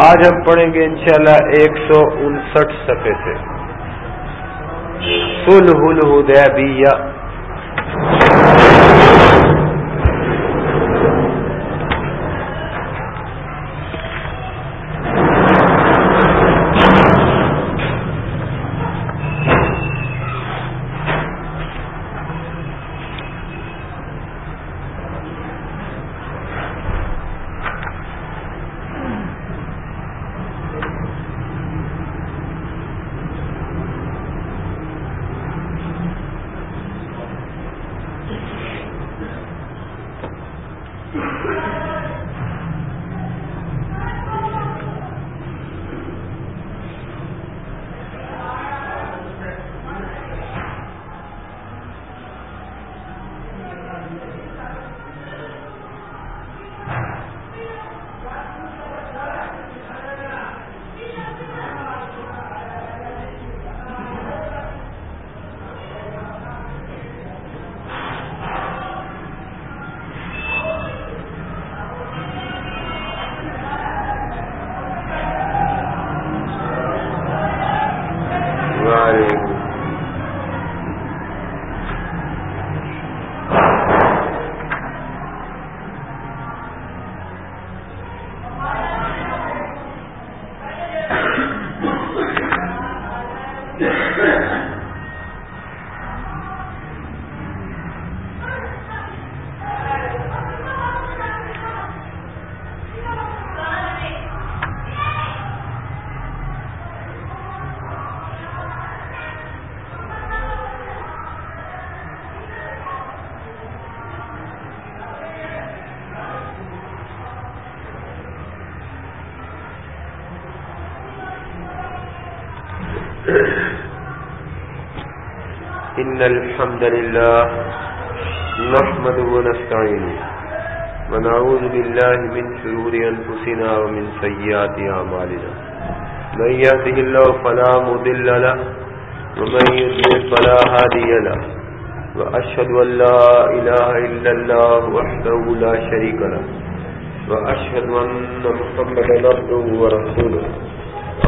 آج ہم پڑھیں گے انشاءاللہ ایک سو انسٹھ سفے سے۔ سلح الحدیبیہ إن الحمد لله نحمد ونستعين ونعوذ بالله من شرور أنفسنا ومن سيئات أعمالنا من يهده الله فلا مضل له ومن يضلل فلا هادي له وأشهد أن لا إله إلا الله وحده لا شريك له وأشهد أن محمدا عبده ورسوله.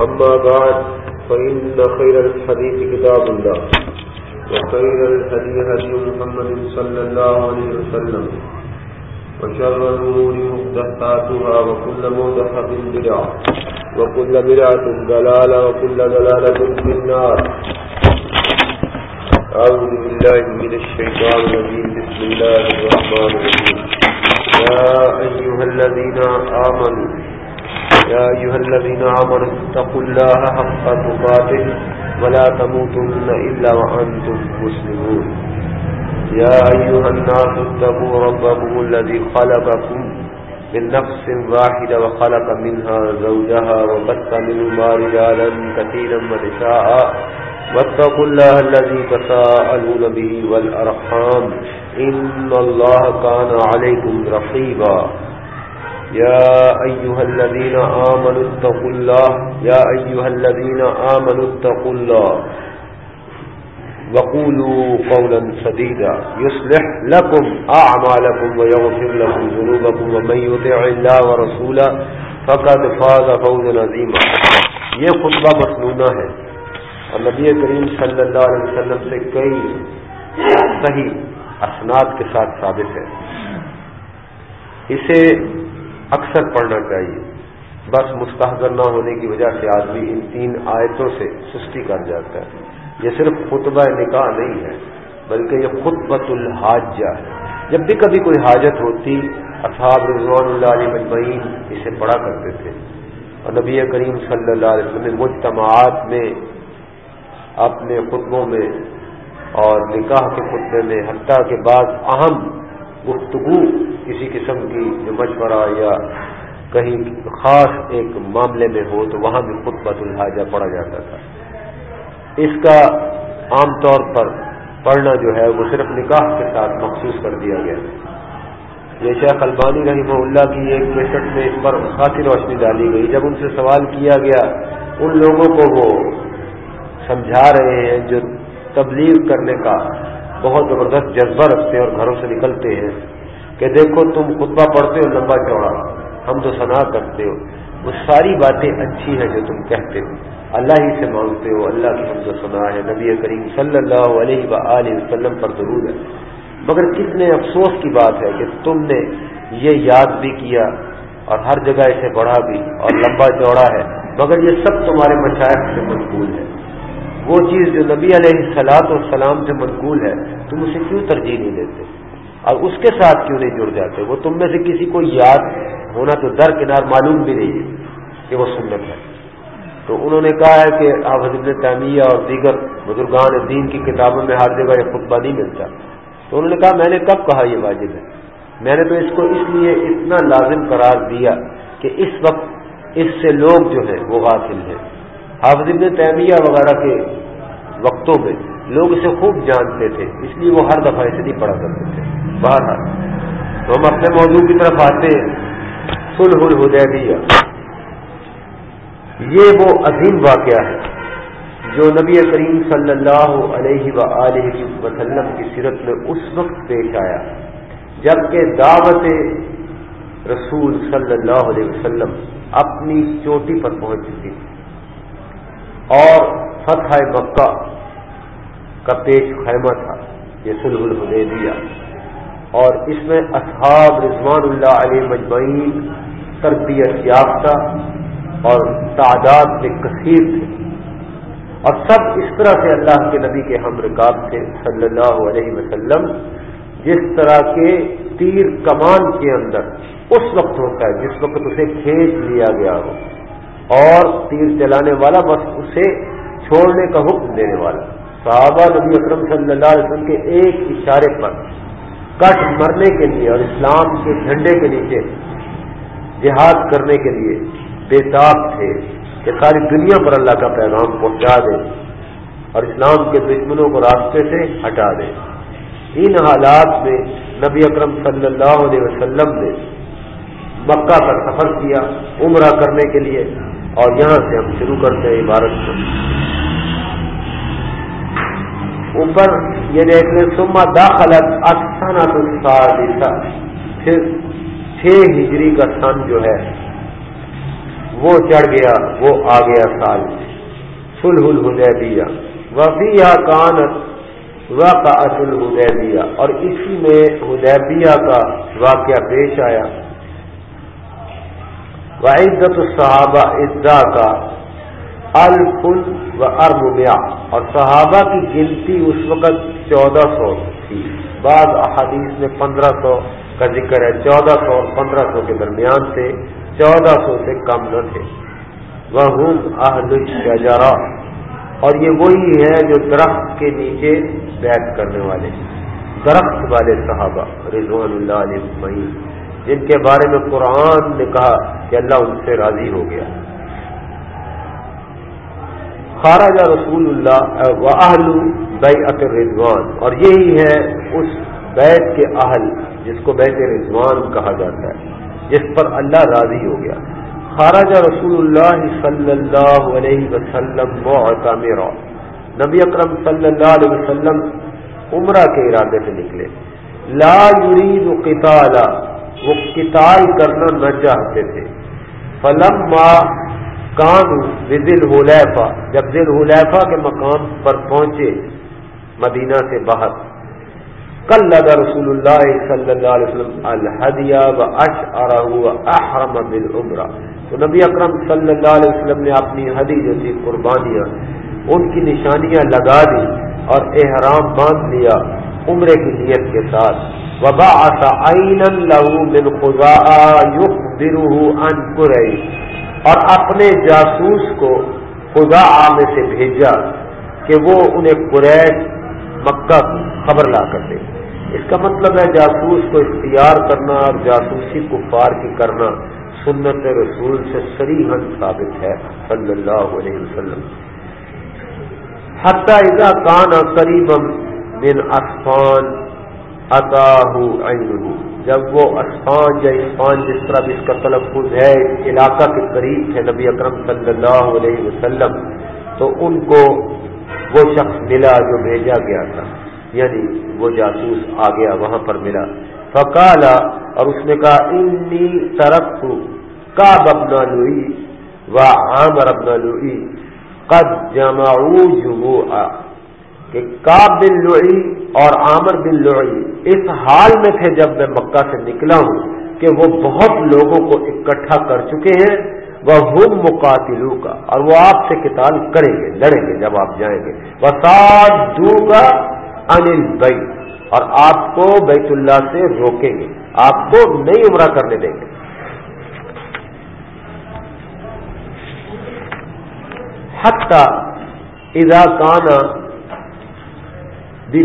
أما بعد فإن خير الحديث كتاب الله، وخير الهدي هدي محمد صلى الله عليه وسلم، وشر الأمور محدثاتها، وكل محدثة بدعة، وكل بدعة ضلالة، وكل ضلالة في النار. أعوذ بالله من الشيطان الرجيم، بسم الله الرحمن الرحيم. يا أيها الذين آمنوا يا أيها الذين آمنوا اتقوا الله حق تقاته ولا تموتن إلا وأنتم مسلمون. يا أيها الناس اتقوا ربكم الذي خلقكم من نفس واحدة وخلق منها زوجها وبث منهما رجالا كثيرا ونساء. واتقوا الله الذي تساءلون به والأرحام. إن الله كان عليكم رقيبا. يا أيها الذين آمنوا اتقوا الله. يا أيها الذين آمنوا اتقوا الله. وقولوا قولا سديدا. يصلح لكم أعمالكم ويغفر لكم ذنوبكم ومن يطع الله ورسوله فقد فاز فوزا عظيما. یہ خطبہ مسنونہ ہے اور نبی کریم صلی اللہ علیہ وسلم سے کئی صحیح اسناد کے ساتھ ثابت ہے۔ اسے اکثر پڑھنا چاہیے۔ بس مستحضر نہ ہونے کی وجہ سے آدمی ان تین آیتوں سے سستی کر جاتا ہے۔ یہ صرف خطبہ نکاح نہیں ہے، بلکہ یہ خطبۃ الحاجہ ہے۔ جب بھی کبھی کوئی حاجت ہوتی، اصحاب رضوان اللہ علیہ مجمعین اسے پڑھا کرتے تھے۔ اور نبی کریم صلی اللہ علیہ وسلم مجتماعات میں، اپنے خطبوں میں اور نکاح کے خطبے میں حتیٰ کے بعد اہم گفتگو کسی قسم کی جو مشورہ یا کہیں خاص ایک معاملے میں ہو تو وہاں بھی خطبۃ الحاجہ پڑھا جاتا تھا۔ اس کا عام طور پر پڑھنا جو ہے وہ صرف نکاح کے ساتھ مخصوص کر دیا گیا۔ یہ شیخ البانی رحمہ اللہ کی ایک کیسٹ میں اس پر خاصی روشنی ڈالی گئی۔ جب ان سے سوال کیا گیا، ان لوگوں کو وہ سمجھا رہے ہیں جو تبلیغ کرنے کا بہت زبردست جذبہ رکھتے ہیں اور گھروں سے نکلتے ہیں۔ کہ دیکھو تم خطبہ پڑھتے ہو، لمبا چوڑا۔ ہم تو سنا کرتے ہو۔ وہ ساری باتیں اچھی ہیں جو تم کہتے ہو۔ اللہ ہی سے مانگتے ہو، اللہ کی ہم تو سنا ہے۔ نبی کریم صلی اللہ علیہ و وسلم پر ضرور ہے۔ مگر کتنے افسوس کی بات ہے کہ تم نے یہ یاد بھی کیا اور ہر جگہ اسے بڑھا بھی اور لمبا چوڑا ہے۔ مگر یہ سب تمہارے مشاعر سے منقول ہے۔ وہ چیز جو نبی علیہ سلاد اور سلام سے منقول ہے، تم اسے کیوں ترجیح نہیں دیتے؟ اور اس کے ساتھ کیوں نہیں جڑ جاتے؟ وہ تم میں سے کسی کو یاد ہونا تو در کنار معلوم بھی نہیں ہے کہ وہ سنت ہے۔ تو انہوں نے کہا ہے کہ آپ حضرت تعمیہ اور دیگر بزرگان دین کی کتابوں میں ہر جگہ یہ خطبہ نہیں ملتا۔ تو انہوں نے کہا، میں نے کب کہا یہ واجب ہے؟ میں نے تو اس کو اس لیے اتنا لازم قرار دیا کہ اس وقت اس سے لوگ جو ہیں وہ غافل ہیں۔ حافظ ابن تیمیہ وغیرہ کے وقتوں میں لوگ اسے خوب جانتے تھے، اس لیے وہ ہر دفعہ اسے نہیں پڑھا کرتے تھے۔ باہر تو ہم اپنے موضوع کی طرف آتے ہیں۔ سلح الحدیبیہ۔ یہ وہ عظیم واقعہ ہے جو نبی کریم صلی اللہ علیہ و وسلم کی سیرت میں اس وقت پیش آیا، جبکہ دعوت رسول صلی اللہ علیہ وسلم اپنی چوٹی پر پہنچ چکی۔ اور فتح مکہ کا پیش خیمہ تھا یہ سلح الحدیبیہ اور اس میں اصحاب رضوان اللہ علیہ مجمعین، تربیت یافتہ اور تعداد میں کثیر تھے۔ اور سب اس طرح سے اللہ کے نبی کے ہم رکاب تھے، صلی اللہ علیہ وسلم۔ جس طرح کے تیر کمان کے اندر اس وقت ہوتا ہے، جس وقت اسے کھینچ لیا گیا ہو۔ اور تیر چلانے والا بس اسے چھوڑنے کا حکم دینے والا۔ صحابہ نبی اکرم صلی اللہ علیہ وسلم کے ایک اشارے پر کٹ مرنے کے لیے اور اسلام کے جھنڈے کے نیچے جہاد کرنے کے لیے بےتاب تھے کہ ساری دنیا پر اللہ کا پیغام پہنچا دے اور اسلام کے دشمنوں کو راستے سے ہٹا دے۔ ان حالات میں نبی اکرم صلی اللہ علیہ وسلم نے مکہ کا سفر کیا، عمرہ کرنے کے لیے اور یہاں سے ہم شروع کرتے ہیں عبارت کو۔ اوپر یہ دیکھ لیں سما داخلت افسانہ تو پھر چھ ہجری کا سن جو ہے، وہ چڑھ گیا، وہ آ گیا سال۔ سلح الحدیبیہ۔ وفیہ کانت واقع الحدیبیہ۔ اور اسی میں حدیبیہ کا واقعہ پیش آیا۔ وعدت الصحابہ ادا کا۔ الفل و ارمیا اور صحابہ کی گنتی اس وقت چودہ سو تھی۔ بعض احادیث میں پندرہ سو کا ذکر ہے۔ چودہ سو اور پندرہ سو کے درمیان سے چودہ سو سے کم نہ تھے۔ وہ الشجرا اور یہ وہی ہے جو درخت کے نیچے بیٹھ کرنے والے۔ درخت والے صحابہ رضوان اللہ علیہ جن کے بارے میں قرآن نے کہا کہ اللہ ان سے راضی ہو گیا۔ خارجہ رسول اللہ و اہل بیعت رضوان اور یہی ہے اس بیت کے اہل جس کو بیت رضوان کہا جاتا ہے، جس پر اللہ راضی ہو گیا۔ خارج رسول اللہ صلی اللہ علیہ وسلم میرا نبی اکرم صلی اللہ علیہ وسلم عمرہ کے ارادے سے نکلے۔ لا یرید قتالا، وہ قتال کرنا نہ چاہتے تھے۔ فلم ما کان دل حلیفہ جب دل حلیفہ کے مقام پر پہنچے مدینہ سے باہر۔ کل لگا رسول اللہ صلی اللہ علیہ وسلم الحدیہ و اش احرم بل تو نبی اکرم صلی اللہ علیہ وسلم نے اپنی حدی جو تھی قربانیاں، ان کی نشانیاں لگا دی اور احرام باندھ لیا عمرے کی نیت کے ساتھ۔ وبا لہو من خدا ان اور اپنے جاسوس کو خدا میں سے بھیجا کہ وہ انہیں قریش، مکہ خبر لا کر دے۔ اس کا مطلب ہے جاسوس کو اختیار کرنا اور جاسوسی کفار کی کرنا سنت رسول سے سری ثابت ہے، صلی اللہ علیہ وسلم۔ حتیٰ اذا کان قریب من اسفان جب وہ اسپانج یا اسپانج جس طرح بھی اس کا تلفظ ہے، علاقہ کے قریب تھے نبی اکرم صلی اللہ علیہ وسلم، تو ان کو وہ شخص ملا جو بھیجا گیا تھا۔ یعنی وہ جاسوس آ گیا، وہاں پر ملا۔ فکالا اور اس نے کہا، انی ترق کا ببنا لوئی و عامر ابنا لوئی قد جمعو جمعہ کہ کاب بن لوئی اور عامر بن لوئی اس حال میں تھے جب میں مکہ سے نکلا ہوں کہ وہ بہت لوگوں کو اکٹھا کر چکے ہیں وہ ہم مقاتلو کا اور وہ آپ سے کتاب کریں گے، لڑیں گے جب آپ جائیں گے۔ وساد کا انل بئی اور آپ کو بیت اللہ سے روکیں گے۔ آپ کو نئی عمرہ کرنے دیں گے۔ حتیٰ اذا کانا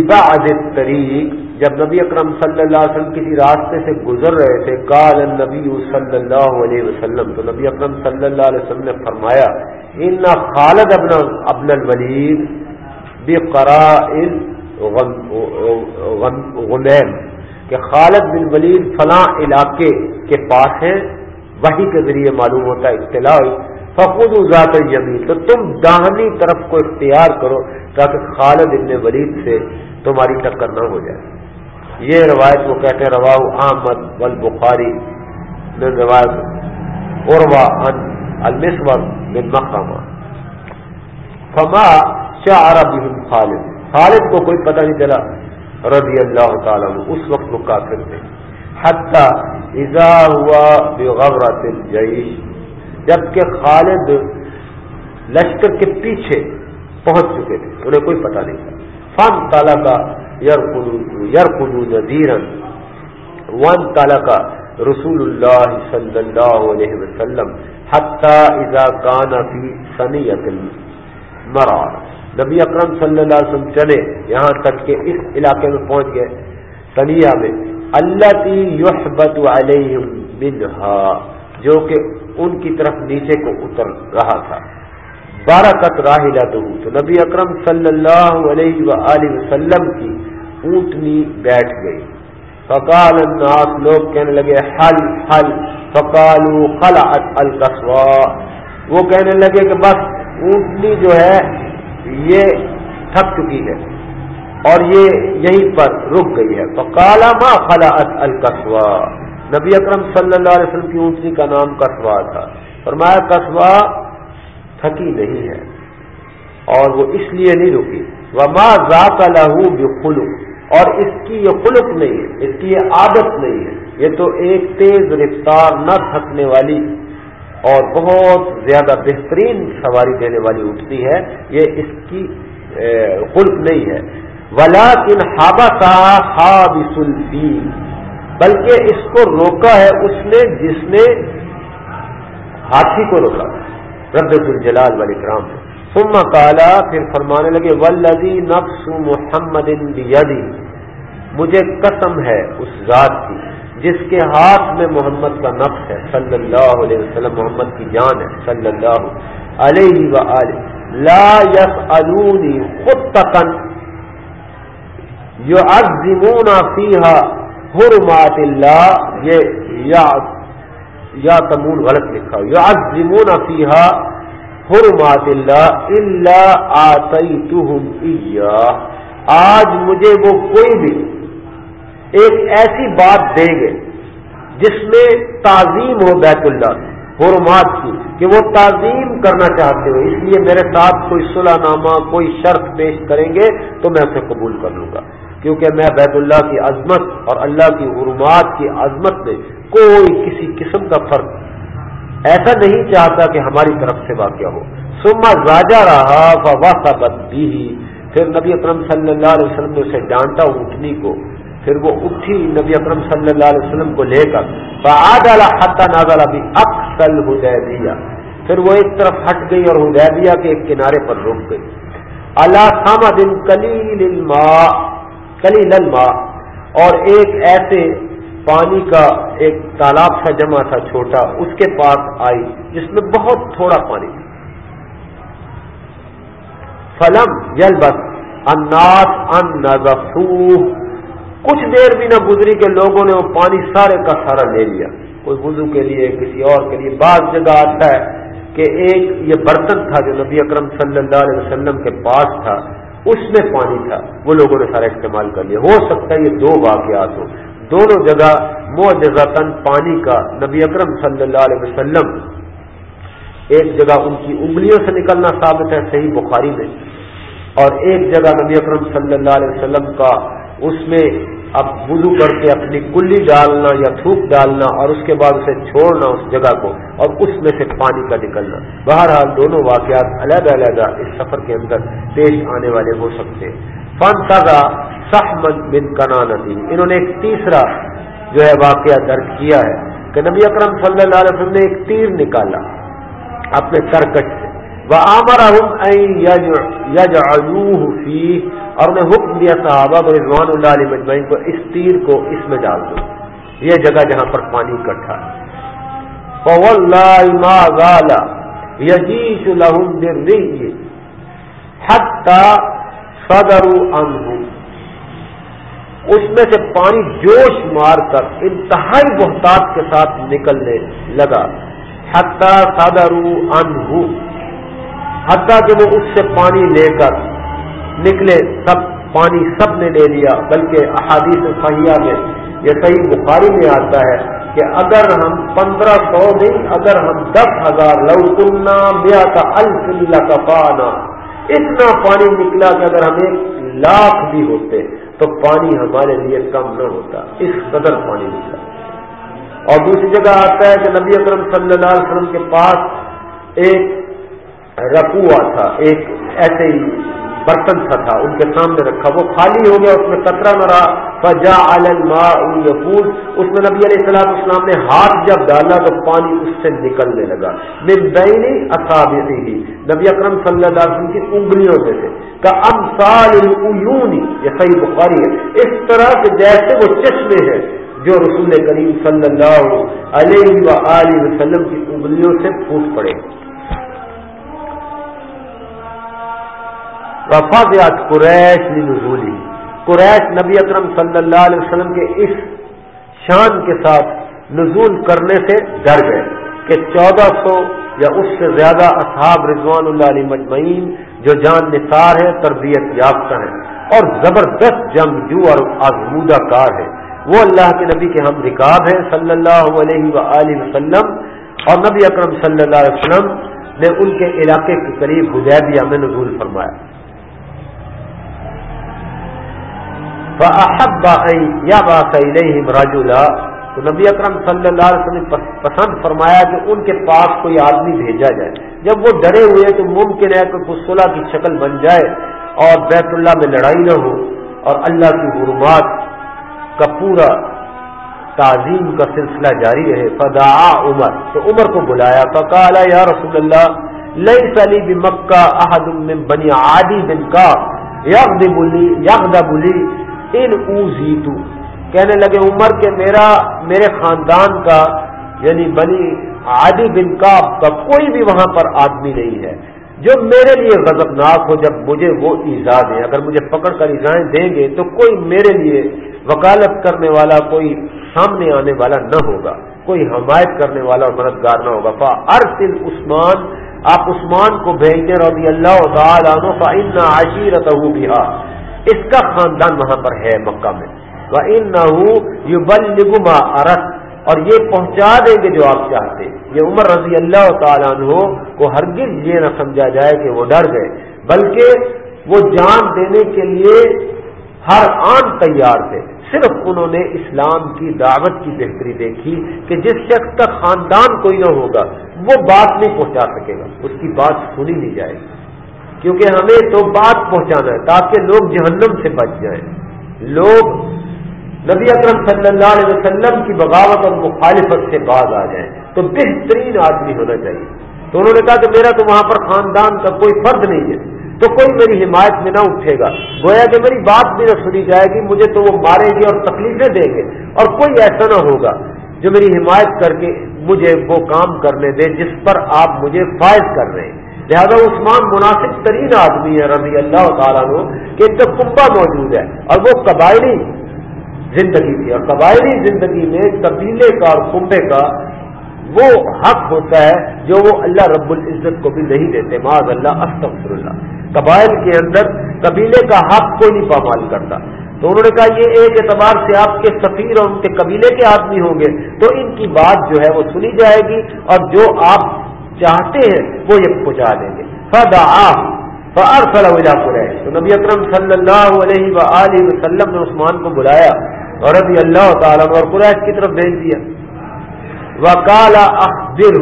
بعد طریق جب نبی اکرم صلی اللہ علیہ وسلم کسی راستے سے گزر رہے تھے کال النبی صلی اللہ علیہ وسلم، تو نبی اکرم صلی اللہ علیہ وسلم نے فرمایا، ان خالد ابن ابن الولید بقرائل غمیم کہ خالد بن ولید فلاں علاقے کے پاس ہیں وہی کے ذریعے معلوم ہوتا ہے، اطلاع فخود ذات یمین تو تم داہنی طرف کو اختیار کرو تاکہ خالد ابن ولید سے تمہاری ٹکر نہ ہو جائے۔ یہ روایت وہ کہتے ہیں روا احمد ول بخاری روایت عروا ان المسور بن مقامہ فما شاہ بہم خالد۔ خالد کو کوئی پتہ نہیں چلا۔ رضی اللہ تعالیٰ اس وقت وہ کافر تھے۔ حتیٰ اذا ہوا بغورت الجیش جبکہ خالد لشکر کے پیچھے پہنچ چکے تھے، انہیں کوئی پتہ نہیں تھا۔ فن تالا کا یار نذیرن ون تالا کا رسول اللہ صلی اللہ علیہ وسلم حتی اذا کان فی سنیت مرار نبی اکرم صلی اللہ علیہ وسلم چلے یہاں تک کہ اس علاقے میں پہنچ گئے سنیا میں۔ اللہ کی یحبت علیہم منہا جو کہ ان کی طرف نیچے کو اتر رہا تھا۔ بارہ تک راہ تو نبی اکرم صلی اللہ علیہ و وسلم کی اونٹنی بیٹھ گئی۔ فقال الناس، لوگ کہنے لگے، حل حل۔ فقالو خلعت القصوا وہ کہنے لگے کہ بس، اونٹنی جو ہے، یہ تھک چکی ہے۔ اور یہ یہیں پر رک گئی ہے۔ فقالا ما خلعت القصوا نبی اکرم صلی اللہ علیہ وسلم کی اونٹنی کا نام کسوا تھا۔ فرمایا کسوا تھکی نہیں ہے اور وہ اس لیے نہیں رکی۔ وہ ماں ذاک لہو خلق اور اس کی یہ خلق نہیں ہے، اس کی یہ عادت نہیں ہے۔ یہ تو ایک تیز رفتار نہ تھکنے والی اور بہت زیادہ بہترین سواری دینے والی اٹھتی ہے۔ یہ اس کی خلق نہیں ہے۔ ولا کن ہابا سا ہاب بلکہ اس کو روکا ہے اس نے جس نے ہاتھی کو روکا رب الجلال والی کرام سما کالا پھر فرمانے لگے ولدی نفس محمد مجھے قسم ہے اس ذات کی، جس کے ہاتھ میں محمد کا نفس ہے۔ صلی اللہ علیہ وسلم، محمد کی جان ہے۔ صلی اللہ علیہ و لا یس الونی خود تکن یو ازمون حرمات اللہ، یہ یا تمون غلط لکھا یا عظمون فیحا حرمات اللہ اللہ آتی آج مجھے وہ کوئی بھی ایک ایسی بات دیں گے جس میں تعظیم ہو بیت اللہ حرمات کی، کہ وہ تعظیم کرنا چاہتے ہو۔ اس لیے میرے ساتھ کوئی صلح نامہ کوئی شرط پیش کریں گے تو میں اسے قبول کر لوں گا۔ کیونکہ میں بیت اللہ کی عظمت اور اللہ کی حرمات کی عظمت میں کوئی کسی قسم کا فرق ایسا نہیں چاہتا کہ ہماری طرف سے واقع ہو۔ سما راجا رہا واقع بدی پھر نبی اکرم صلی اللہ علیہ وسلم نے اسے ڈانٹا اٹھنی کو۔ پھر وہ اٹھی نبی اکرم صلی اللہ علیہ وسلم کو لے کر۔ ڈالا حتہ نازل ابھی اکسل ہدیبیہ پھر وہ ایک طرف ہٹ گئی اور ہدیبیہ کے ایک کنارے پر رک گئی۔ اللہ خامہ دن کلیل الماء۔ کلی للما اور ایک ایسے پانی کا ایک تالاب سا جمع تھا، چھوٹا، اس کے پاس آئی، جس میں بہت تھوڑا پانی تھا۔ فلم یل بس اناس ان کچھ دیر بھی نہ گزری کہ لوگوں نے وہ پانی سارے کا سارا لے لیا۔ کوئی وضو کے لیے، کسی اور کے لیے۔ بعض جگہ آتا ہے کہ ایک یہ برتن تھا جو نبی اکرم صلی اللہ علیہ وسلم کے پاس تھا۔ اس میں پانی تھا۔ وہ لوگوں نے سارا استعمال کر لیا۔ ہو سکتا ہے یہ دو واقعات ہوں۔ دونوں جگہ معجزاتن پانی کا نبی اکرم صلی اللہ علیہ وسلم ایک جگہ ان کی انگلیوں سے نکلنا ثابت ہے، صحیح بخاری میں۔ اور ایک جگہ نبی اکرم صلی اللہ علیہ وسلم کا اس میں اب وضو کر کے اپنی کلی ڈالنا یا تھوک ڈالنا اور اس کے بعد اسے چھوڑنا اس جگہ کو اور اس میں سے پانی کا نکلنا۔ بہرحال دونوں واقعات علیحدہ علیحدہ اس سفر کے اندر پیش آنے والے ہو سکتے ہیں۔ فن تازہ سخمن بن کنانتی۔ انہوں نے ایک تیسرا جو ہے واقعہ درج کیا ہے کہ نبی اکرم صلی اللہ علیہ وسلم نے ایک تیر نکالا اپنے ترکٹ سے۔ وہ آمر یج اور انہیں حکم دیا صحابہ کو، رضوان اللہ علیہ مجمعین کو، اس تیر کو اس میں ڈال دو۔ یہ جگہ جہاں پر پانی اکٹھا یجیش لہم حتی صدروا عنہ اس میں سے پانی جوش مار کر انتہائی بہتات کے ساتھ نکلنے لگا۔ حتیٰ صدروا عنہ حتیٰ کہ وہ اس سے پانی لے کر نکلے، سب پانی سب نے لے لیا، بلکہ احادیث صحیحہ میں، یہ صحیح بخاری میں آتا ہے کہ اگر ہم پندرہ سو نہیں، اگر ہم دس ہزار، لو تمنا میا کا الفلہ کا پانا اتنا پانی نکلا کہ اگر ہم ایک لاکھ بھی ہوتے، تو پانی ہمارے لیے کم نہ ہوتا۔ اس قدر پانی نکلا۔ اور دوسری جگہ آتا ہے کہ نبی اکرم صلی اللہ علیہ وسلم کے پاس ایک رکوا تھا، ایک ایسے ہی برتن تھا تھا، ان کے سامنے رکھا۔ وہ خالی ہو گیا، اس میں کترا نہ رہا۔ فجا یقول اس میں نبی علیہ السلام اسلام نے ہاتھ جب ڈالا تو پانی اس سے نکلنے لگا۔ من بینی اصابعی ہی نبی اکرم صلی اللہ علیہ وسلم کی انگلیوں میں سے۔ کا امثال العیونی یہ صحیح بخاری ہے۔ اس طرح سے جیسے وہ چشمے ہیں جو رسول کریم صلی اللہ علیہ وآلہ وسلم کی انگلیوں سے پھوٹ پڑے۔ وفاظیات قریش نزولی قریش نبی اکرم صلی اللہ علیہ وسلم کے اس شان کے ساتھ نزول کرنے سے ڈر گئے کہ چودہ سو یا اس سے زیادہ اصحاب رضوان اللہ علیہ مجمعین جو جان نثار ہے، تربیت یافتہ ہیں۔ اور زبردست جنگجو اور آزمودہ کار ہے۔ وہ اللہ کے نبی کے ہم رکاب ہیں صلی اللہ علیہ و وسلم۔ اور نبی اکرم صلی اللہ علیہ وسلم نے ان کے علاقے کے قریب حدیبیہ میں نزول فرمایا۔ یا راجولا تو نبی اکرم صلی اللہ علیہ وسلم نے پسند فرمایا کہ ان کے پاس کوئی آدمی بھیجا جائے۔ جب وہ ڈرے ہوئے تو ممکن ہے کہ کچھ صلح کی شکل بن جائے اور بیت اللہ میں لڑائی نہ ہو اور اللہ کی حرمات کا پورا تعظیم کا سلسلہ جاری رہے۔ فدا عمر۔ تو عمر کو بلایا۔ فقال یا رسول اللہ لئی سلی بھی مکہ احد من بنی عادی بن کا یغد بلی یغد بلی ان اوزیتو کہنے لگے، عمر کے میرا، میرے خاندان کا یعنی بنی عادی بن کاب کا کوئی بھی وہاں پر آدمی نہیں ہے۔ جو میرے لیے غضبناک ہو، جب مجھے وہ ایزا دیں، اگر مجھے پکڑ کر ایزائیں دیں گے، تو کوئی میرے لیے وکالت کرنے والا، کوئی سامنے آنے والا نہ ہوگا۔ کوئی حمایت کرنے والا اور مددگار نہ ہوگا۔ فا ارسل عثمان، آپ عثمان کو بھیجتے رضی اللہ تعالیٰ عنہ ان عشیرت اس کا خاندان وہاں پر ہے مکہ میں۔ وہ ان نہ بل نگما اور یہ پہنچا دیں گے جو آپ چاہتے یہ عمر رضی اللہ تعالیٰ عنہ کو ہرگز یہ نہ سمجھا جائے کہ وہ ڈر گئے، بلکہ وہ جان دینے کے لیے ہر آن تیار تھے۔ صرف انہوں نے اسلام کی دعوت کی بہتری دیکھی کہ جس شخص کا خاندان کوئی نہ ہوگا، وہ بات نہیں پہنچا سکے گا۔ اس کی بات سنی نہیں جائے گی۔ کیونکہ ہمیں تو بات پہنچانا ہے تاکہ لوگ جہنم سے بچ جائیں۔ لوگ نبی اکرم صلی اللہ علیہ وسلم کی بغاوت اور مخالفت سے باز آ جائیں۔ تو بہترین آدمی ہونا چاہیے۔ تو انہوں نے کہا کہ میرا تو وہاں پر خاندان کا کوئی فرد نہیں ہے۔ تو کوئی میری حمایت میں نہ اٹھے گا۔ گویا کہ میری بات بھی نہ سنی جائے گی، مجھے تو وہ مارے گی اور تکلیفیں دیں گے۔ اور کوئی ایسا نہ ہوگا جو میری حمایت کر کے مجھے وہ کام کرنے دے جس پر آپ مجھے فائز کر رہے ہیں۔ لہذا عثمان مناسب ترین آدمی ہے رضی اللہ تعالیٰ کہ ان کا کنبا موجود ہے اور وہ قبائلی زندگی تھی اور قبائلی زندگی میں قبیلے کا اور کنبے کا وہ حق ہوتا ہے جو وہ اللہ رب العزت کو بھی نہیں دیتے۔ معاذ اللہ، استغفر اللہ۔ قبائل کے اندر قبیلے کا حق کوئی نہیں پامال کرتا۔ تو انہوں نے کہا، یہ ایک اعتبار سے آپ کے سفیر اور ان کے قبیلے کے آدمی ہوں گے۔ تو ان کی بات جو ہے وہ سنی جائے گی اور جو آپ چاہتے ہیں وہ یہ پہنچا دیں گے۔ فدا فار صلی قریش تو نبی اکرم صلی اللہ علیہ و وسلم نے عثمان کو بلایا اور رضی اللہ تعالیٰ اور قریش کی طرف بھیج دیا۔ وکالا اخبر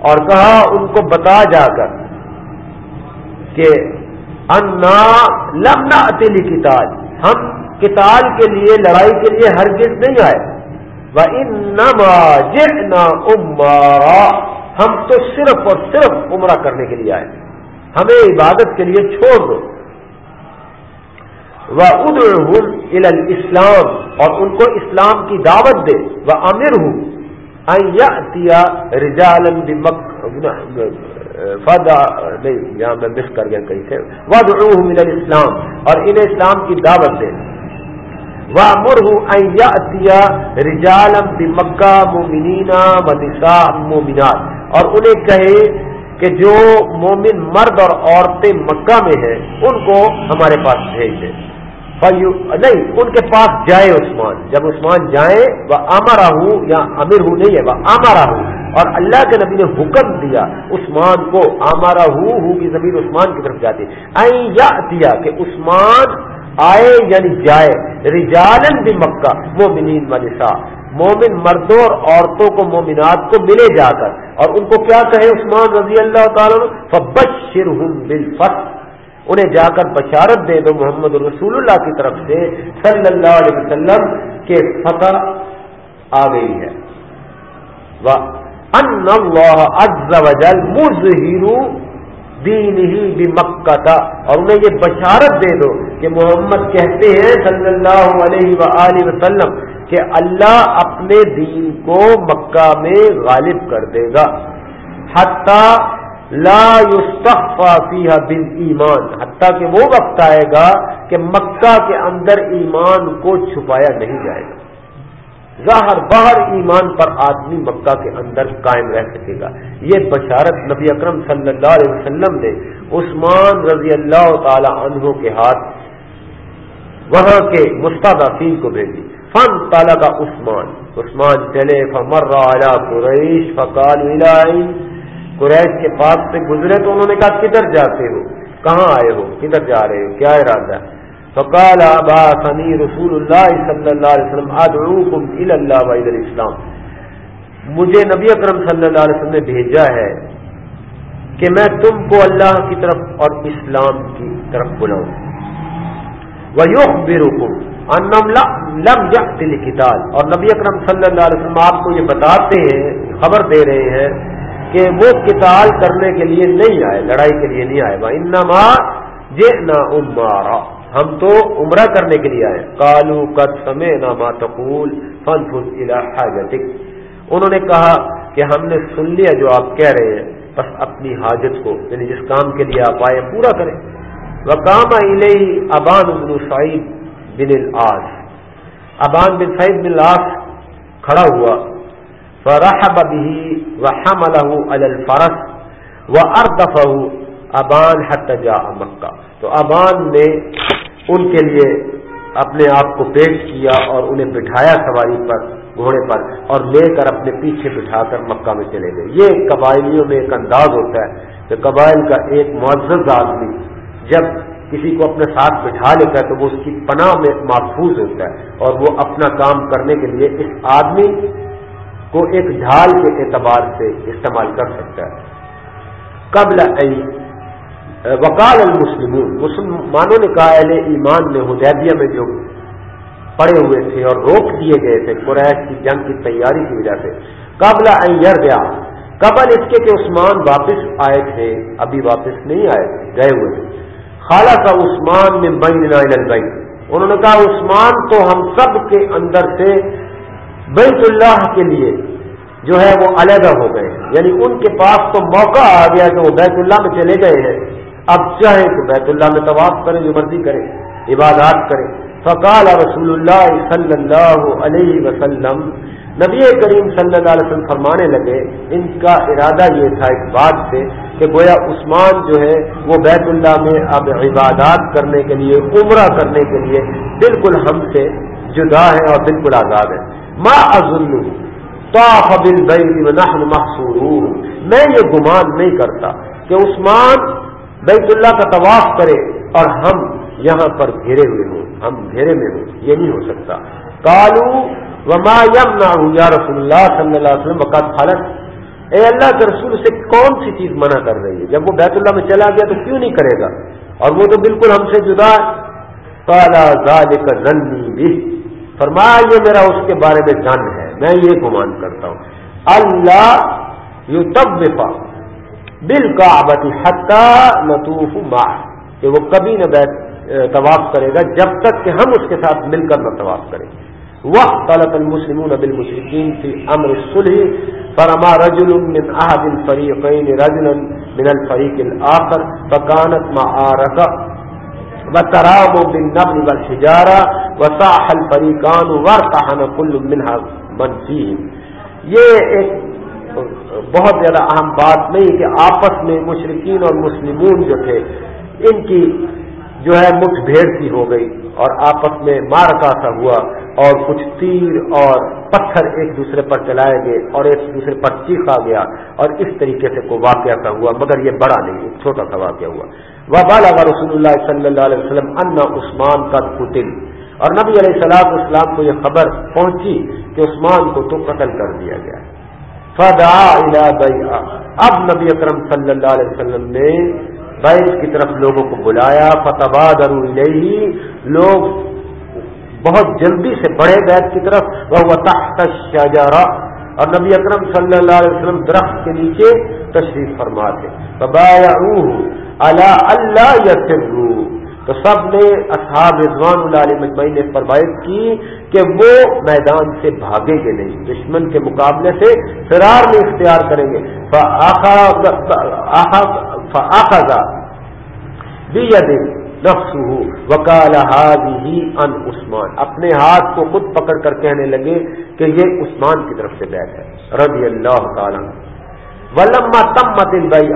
اور کہا ان کو بتا جا کر کہ انا لمنا اتلی کتاب ہم کتاب کے لیے، لڑائی کے لیے ہرگز نہیں آئے۔ وہ ان نما ہم تو صرف اور صرف عمرہ کرنے کے لیے آئے ہمیں عبادت کے لیے چھوڑ دو۔ وہ ادر اسلام اور ان کو اسلام کی دعوت دے۔ وہ امیر ہوں رجال فدا نہیں، یہاں میں مس کر گیا کہیں سے۔ ود من اسلام اور انہیں اسلام کی دعوت دے۔ وہ مرح رجالم بھی مومنینا و نسا مومنات اور انہیں کہے کہ جو مومن مرد اور عورتیں مکہ میں ہیں، ان کو ہمارے پاس بھیج دیں نہیں، ان کے پاس جائے عثمان۔ جب عثمان جائے وہ آمارا ہوں یا امیر ہوں نہیں ہے وہ آمارا ہوں اور اللہ کے نبی نے حکم دیا، عثمان کو آمارا ہوں ہوں کی زمین عثمان کی طرف جاتی۔ یا دیا کہ عثمان آئے یعنی جائے، رجالن بھی مکہ، مومنین منسا مومن مردوں اور عورتوں کو مومنات کو ملے جا کر اور ان کو کیا کہے عثمان رضی اللہ تعالیٰ فبشر ہوں بالفت انہیں جا کر بشارت دے دو محمد رسول اللہ کی طرف سے، صلی اللہ علیہ وسلم کے فتح آ گئی ہے۔ دین ہی بھی مکہ تھا اور انہیں یہ بشارت دے دو کہ محمد کہتے ہیں، صلی اللہ علیہ و وسلم کہ اللہ اپنے دین کو مکہ میں غالب کر دے گا۔ حتیٰ لا یستخفا بن ایمان حتیٰ کہ وہ وقت آئے گا کہ مکہ کے اندر ایمان کو چھپایا نہیں جائے گا۔ ظاہر باہر ایمان پر آدمی مکہ کے اندر قائم رہ سکے گا۔ یہ بشارت نبی اکرم صلی اللہ علیہ وسلم نے عثمان رضی اللہ تعالی عنہ کے ہاتھ وہاں کے مستعفین کو بھیجی۔ فن تالا کا عثمان. عثمان چلے، فمر علی قریش فقال قریش کے پاس سے گزرے تو انہوں نے کہا، کدھر جاتے ہو؟ کہاں آئے ہو؟ کدھر جا رہے ہو؟ کیا ارادہ ہے؟ فقال ابا ثنی رسول اللہ صلی اللہ علیہ وسلم، ادعوکم الى اللہ و الى الاسلام. مجھے نبی اکرم صلی اللہ علیہ وسلم نے بھیجا ہے کہ میں تم کو اللہ کی طرف اور اسلام کی طرف بلاؤں۔ وَيُخْبِرُكُمْ لَمْ يَأْتِ الْقِتَالِ اور نبی اکرم صلی اللہ علیہ وسلم آپ کو یہ بتاتے ہیں، خبر دے رہے ہیں کہ وہ قتال کرنے کے لیے نہیں آئے، لڑائی کے لیے نہیں آئے۔ وَإِنَّمَا جِئْنَا أُمَّارًا ہم تو عمرہ کرنے کے لیے آئے۔ کالو کت سمے ناما تقول فن فن انہوں نے کہا کہ ہم نے سن لیا جو آپ کہہ رہے ہیں، بس اپنی حاجت کو یعنی جس کام کے لیے آپ آئے پورا کریں۔ وہ کام ابان بن سعید۔ بن الاس ابان بن سعید بن الاس کھڑا ہوا، فرحب به وحمله على الفرس وارضفه ابان حتى جاء مکہ تو ابان نے ان کے لیے اپنے آپ کو پیش کیا اور انہیں بٹھایا سواری پر، گھوڑے پر، اور لے کر اپنے پیچھے بٹھا کر مکہ میں چلے گئے۔ یہ قبائلیوں میں ایک انداز ہوتا ہے کہ قبائل کا ایک معزز آدمی جب کسی کو اپنے ساتھ بٹھا لیتا ہے تو وہ اس کی پناہ میں محفوظ ہوتا ہے اور وہ اپنا کام کرنے کے لیے اس آدمی کو ایک ڈھال کے اعتبار سے استعمال کر سکتا ہے۔ قبل وکال المسلمون، مسلمانوں نے کہا، اہل ایمان نے حدیبیہ میں جو پڑے ہوئے تھے اور روک دیے گئے تھے، قریش کی جنگ کی تیاری کی وجہ سے۔ قبل ایئر گیا قبل اس کے کہ عثمان واپس آئے تھے، ابھی واپس نہیں آئے تھے گئے ہوئے تھے۔ خالہ کا عثمان میں بین بین انہوں نے کہا، عثمان تو ہم سب کے اندر سے بیت اللہ کے لیے جو ہے وہ علیحدہ ہو گئے۔ یعنی ان کے پاس تو موقع آ گیا کہ وہ بیت اللہ میں چلے گئے ہیں۔ اب چاہے تو بیت اللہ میں طواف کرے جو مرضی کرے عبادات کرے فقال رسول اللہ صلی اللہ علیہ وسلم نبی کریم صلی اللہ علیہ وسلم فرمانے لگے، ان کا ارادہ یہ تھا اس بات سے کہ گویا عثمان جو ہے، وہ بیت اللہ میں اب عبادات کرنے کے لیے، عمرہ کرنے کے لیے بالکل ہم سے جدا ہے اور بالکل آزاد ہے۔ ما نحن محصورون۔ میں یہ گمان نہیں کرتا کہ عثمان بیت اللہ کا طواف کرے اور ہم یہاں پر گھیرے ہوئے ہوں۔ ہم گھیرے میں ہوں، یہ نہیں ہو سکتا۔ کالو وما یمنا یا رسول اللہ صلی اللہ علیہ وسلم وقت حالت اے اللہ کے رسول سے کون سی چیز منع کر رہی ہے؟ جب وہ بیت اللہ میں چلا گیا تو کیوں نہیں کرے گا؟ اور وہ تو بالکل ہم سے جدا کالا ذالک بھی فرمایا، یہ میرا اس کے بارے میں جان ہے۔ میں یہ گمان کرتا ہوں۔ اللہ یو تب وفا بل کا آبتی حتہ لطوف ماہ کہ وہ کبھی نہ طواف کرے گا جب تک کہ ہم اس کے ساتھ مل کر نہ طواف کریں۔ گے وقت المسلمون بالمشركين في امر الصلح فرما رجل من احد الفريقين رجلا من الفريق الاخر فكانت معاركه وترام بالنبل والحجاره وصاح الفريقان وارتحن كل منها من فيه یہ ایک بہت زیادہ اہم بات نہیں کہ آپس میں مشرقین اور مسلمون جو تھے، ان کی جو ہے مٹھ بھیڑ کی ہو گئی اور آپس میں مارکا سا ہوا اور کچھ تیر اور پتھر ایک دوسرے پر چلائے گئے اور ایک دوسرے پر چیخا گیا اور اس طریقے سے کوئی واقعہ سا ہوا، مگر یہ بڑا نہیں، ایک چھوٹا سا واقعہ ہوا۔ وہ بالا رسول اللہ صلی اللہ علیہ وسلم انا عثمان کا قتل۔ اور نبی علیہ السلام اسلام کو یہ خبر پہنچی کہ عثمان کو تو قتل کر دیا گیا۔ فدا اب نبی اکرم صلی اللہ علیہ وسلم نے بیت کی طرف لوگوں کو بلایا فتح الیہ، لوگ بہت جلدی سے بڑے بیت کی طرف وہ تحت اور نبی اکرم صلی اللہ علیہ وسلم درخت کے نیچے تشریف فرما تھے اللہ اللہ تو سب نے اصحاب رضوان اللہ علیہ مجمعین نے فرمائش کی کہ وہ میدان سے بھاگیں گے نہیں، دشمن کے مقابلے سے فرار میں اختیار کریں گے۔ نفس وکال ہی ان عثمان۔ اپنے ہاتھ کو خود پکڑ کر کہنے لگے کہ یہ عثمان کی طرف سے بیٹھ ہے۔ رضی اللہ تعالیٰ ولما تم متن بھائی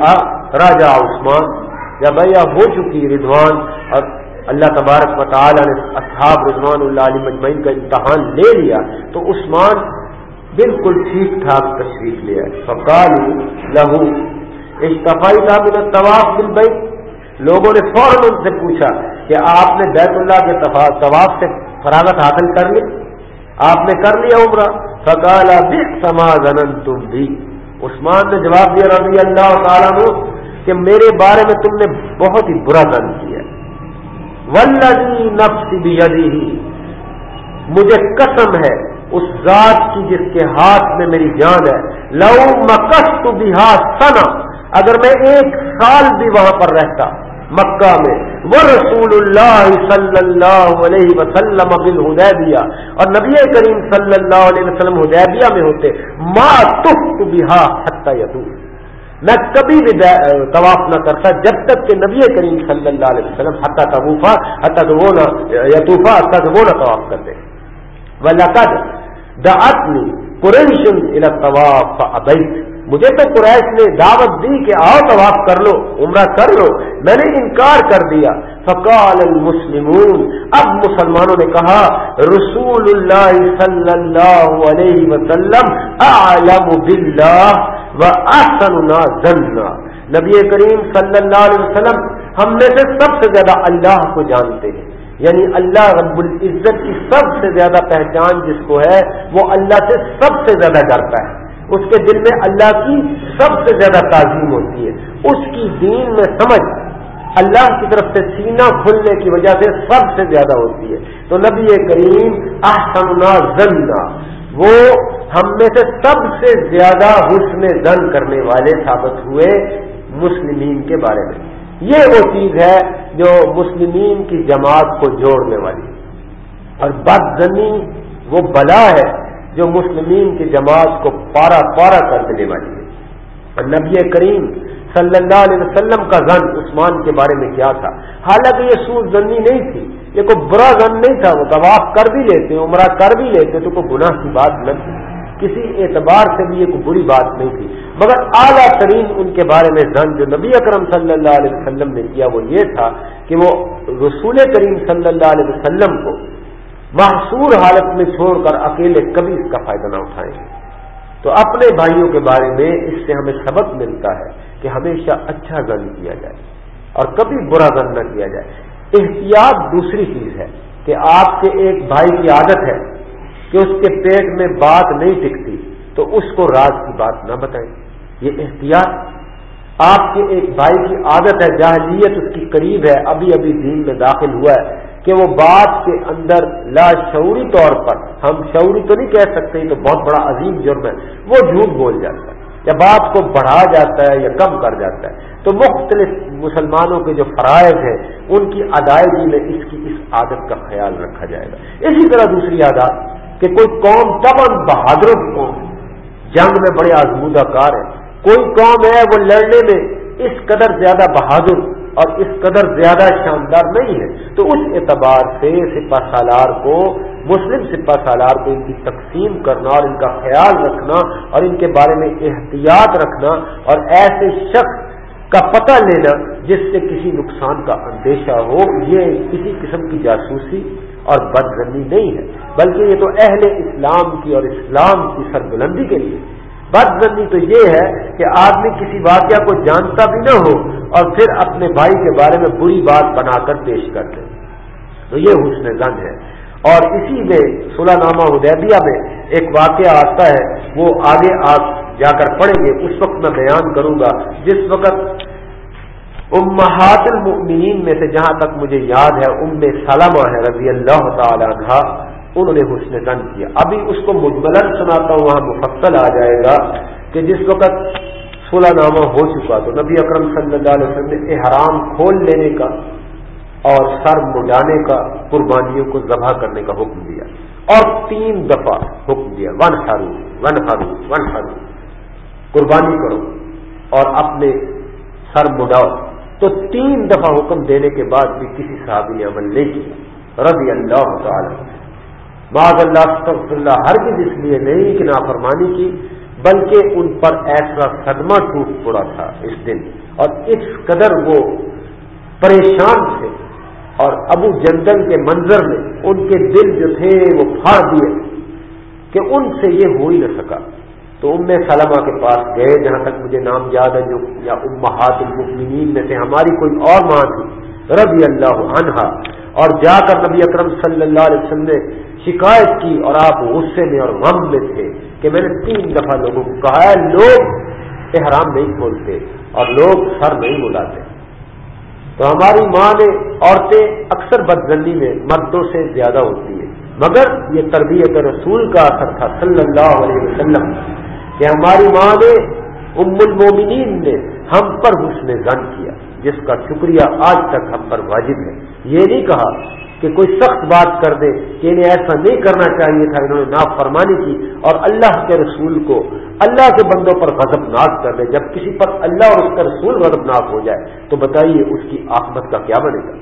راجا عثمان۔ یا بھیا ہو چکی رضوان۔ اور اللہ تبارک و تعالیٰ نے اصحاب رضوان اللہ علیہ مجمعین کا امتحان لے لیا۔ تو عثمان بالکل ٹھیک ٹھاک تشریف لے آئے۔ فکال لہو اشتفائی تھا میرا طواف دل بھائی لوگوں نے فوراً ان سے پوچھا کہ آپ نے بیت اللہ کے طواف سے فراغت حاصل کر لی؟ آپ نے کر لیا عمرہ؟ فکالا بھی سما زنن تم بھی عثمان نے جواب دیا رضی اللہ تعالیٰ نے کہ میرے بارے میں تم نے بہت ہی برا کن کیا۔ ولدی نفس بھی مجھے قسم ہے، اس ذات کی جس کے ہاتھ میں میری جان ہے۔ لو مکست بھی سنا۔ اگر میں ایک سال بھی وہاں پر رہتا، مکہ میں وہ رسول اللہ صلی اللہ علیہ وسلم بالحدیبیہ اور نبی کریم صلی اللہ علیہ وسلم حدیبیہ میں ہوتے، ما تخت بہا حتی یتو میں کبھی بھی طواف نہ کرتا جب تک کہ نبی کریم صلی اللہ علیہ وسلم حتی تبوفا، حتی تو وہ نہ یتوفا حتی تو وہ نہ طواف کرتے۔ وَلَقَدْ دَعَتْنِي قُرَيْشٌ إِلَى الطَّوَافَ أَبَيْتِ مجھے تو قریش نے دعوت دی کہ آؤ طواف کر لو، عمرہ کر لو۔ میں نے انکار کر دیا۔ فقال المسلمون، اب مسلمانوں نے کہا رسول اللہ صلی اللہ علیہ وسلم اعلم باللہ و احسننا ظننا۔ نبی کریم صلی اللہ علیہ وسلم ہم میں سے سب سے زیادہ اللہ کو جانتے ہیں۔ یعنی اللہ رب العزت کی سب سے زیادہ پہچان جس کو ہے، وہ اللہ سے سب سے زیادہ ڈرتا ہے۔ اس کے دل میں اللہ کی سب سے زیادہ تعظیم ہوتی ہے۔ اس کی دین میں سمجھ اللہ کی طرف سے سینہ کھلنے کی وجہ سے سب سے زیادہ ہوتی ہے۔ تو نبی کریم احسننا زننا وہ ہم میں سے سب سے زیادہ حسن زن کرنے والے ثابت ہوئے مسلمین کے بارے میں۔ یہ وہ چیز ہے جو مسلمین کی جماعت کو جوڑنے والی۔ اور بد زنی وہ بلا ہے جو مسلمین کی جماعت کو پارا پارا کر دینے والی ہے۔ نبی کریم صلی اللہ علیہ وسلم کا زن عثمان کے بارے میں کیا تھا؟ حالانکہ یہ سوز زنی نہیں تھی، یہ کوئی برا زن نہیں تھا، وہ طواف کر بھی لیتے، عمرہ کر بھی لیتے، تو کوئی گناہ کی بات نہ تھی۔ کسی اعتبار سے بھی یہ کوئی بری بات نہیں تھی۔ مگر اعلیٰ ترین ان کے بارے میں زن جو نبی اکرم صلی اللہ علیہ وسلم نے کیا وہ یہ تھا کہ وہ رسول کریم صلی اللہ علیہ وسلم کو محصور حالت میں چھوڑ کر اکیلے کبھی اس کا فائدہ نہ اٹھائیں۔ گے تو اپنے بھائیوں کے بارے میں اس سے ہمیں سبق ملتا ہے کہ ہمیشہ اچھا گن کیا جائے اور کبھی برا گن نہ کیا جائے۔ احتیاط دوسری چیز ہے کہ آپ کے ایک بھائی کی عادت ہے کہ اس کے پیٹ میں بات نہیں ٹکتی تو اس کو راز کی بات نہ بتائیں۔ یہ احتیاط آپ کے ایک بھائی کی عادت ہے، جاہلیت اس کی قریب ہے، ابھی ابھی دین میں داخل ہوا ہے۔ کہ وہ بات کے اندر لاشعوری طور پر ہم شعوری تو نہیں کہہ سکتے تو بہت بڑا عظیم جرم ہے، وہ جھوٹ بول جاتا ہے، یا بات کو بڑھا جاتا ہے یا کم کر جاتا ہے۔ تو مختلف مسلمانوں کے جو فرائض ہیں، ان کی ادائیگی میں اس کی اس عادت کا خیال رکھا جائے گا۔ اسی طرح دوسری عادت کہ کوئی قوم تب بہادر قوم جنگ میں بڑے آزمودہ کار ہے کوئی قوم ہے، وہ لڑنے میں اس قدر زیادہ بہادر اور اس قدر زیادہ شاندار نہیں ہے۔ تو اس اعتبار سے سپا سالار کو، مسلم سپا سالار کو ان کی تقسیم کرنا اور ان کا خیال رکھنا اور ان کے بارے میں احتیاط رکھنا اور ایسے شخص کا پتہ لینا جس سے کسی نقصان کا اندیشہ ہو، یہ کسی قسم کی جاسوسی اور بدغنی نہیں ہے۔ بلکہ یہ تو اہل اسلام کی اور اسلام کی سربلندی کے لیے۔ بد تو یہ ہے کہ آدمی کسی واقعہ کو جانتا بھی نہ ہو اور پھر اپنے بھائی کے بارے میں بری بات بنا کر پیش کر دے۔ تو یہ حسن زن ہے۔ اور اسی میں صلح نامہ ادیبیہ میں ایک واقعہ آتا ہے۔ وہ آگے آپ جا کر پڑھیں گے۔ اس وقت میں بیان کروں گا۔ جس وقت امہات المؤمنین میں سے جہاں تک مجھے یاد ہے، ام سلمہ ہے رضی اللہ تعالی عنہ انہوں نے حسن زن کیا۔ ابھی اس کو مجملن سناتا ہوں، وہاں مفصل آ جائے گا کہ جس وقت سولہ نامہ ہو چکا تو نبی اکرم صلی اللہ علیہ وسلم نے احرام کھول لینے کا اور سر مڈانے کا قربانیوں کو ذبح کرنے کا حکم دیا۔ اور تین دفعہ حکم دیا، ون ہارو ون ہارو ون ہارو قربانی کرو اور اپنے سر مڈاؤ تو تین دفعہ حکم دینے کے بعد بھی کسی صحابی نے عمل نہیں کیا۔ رضی اللہ تعالی بعض اللہ اللہ ہر اس لیے نہیں کہ نافرمانی کی، بلکہ ان پر ایسا صدمہ ٹوٹ پڑا تھا اس دن۔ اور اس قدر وہ پریشان تھے۔ اور ابو جندل کے منظر میں ان کے دل جو تھے وہ پھاڑ دیے کہ ان سے یہ ہو ہی نہ سکا۔ تو ام سلمہ کے پاس گئے، جہاں تک مجھے نام یاد ہے، جو یا امہات المؤمنین میں سے ہماری کوئی اور ماں تھی، رضی اللہ عنہا۔ اور جا کر نبی اکرم صلی اللہ علیہ وسلم نے شکایت کی اور آپ غصے میں اور غم میں تھے کہ میں نے تین دفعہ لوگوں کو کہا ہے، لوگ احرام نہیں کھولتے اور لوگ سر نہیں بلاتے تو ہماری ماں نے عورتیں اکثر بدزنی میں مردوں سے زیادہ ہوتی ہیں۔ مگر یہ تربیت رسول کا اثر تھا صلی اللہ علیہ وسلم کہ ہماری ماں نے ام المومنین نے ہم پر حسن زن کیا۔ جس کا شکریہ آج تک ہم پر واجب ہے۔ یہ نہیں کہا کہ کوئی سخت بات کر دے کہ انہیں ایسا نہیں کرنا چاہیے تھا، انہوں نے ناف فرمانی کی اور اللہ کے رسول کو اللہ کے بندوں پر غضب ناک کر دے۔ جب کسی پر اللہ اور اس کا رسول غضب ناک ہو جائے تو بتائیے اس کی آفمت کا کیا بنے گا؟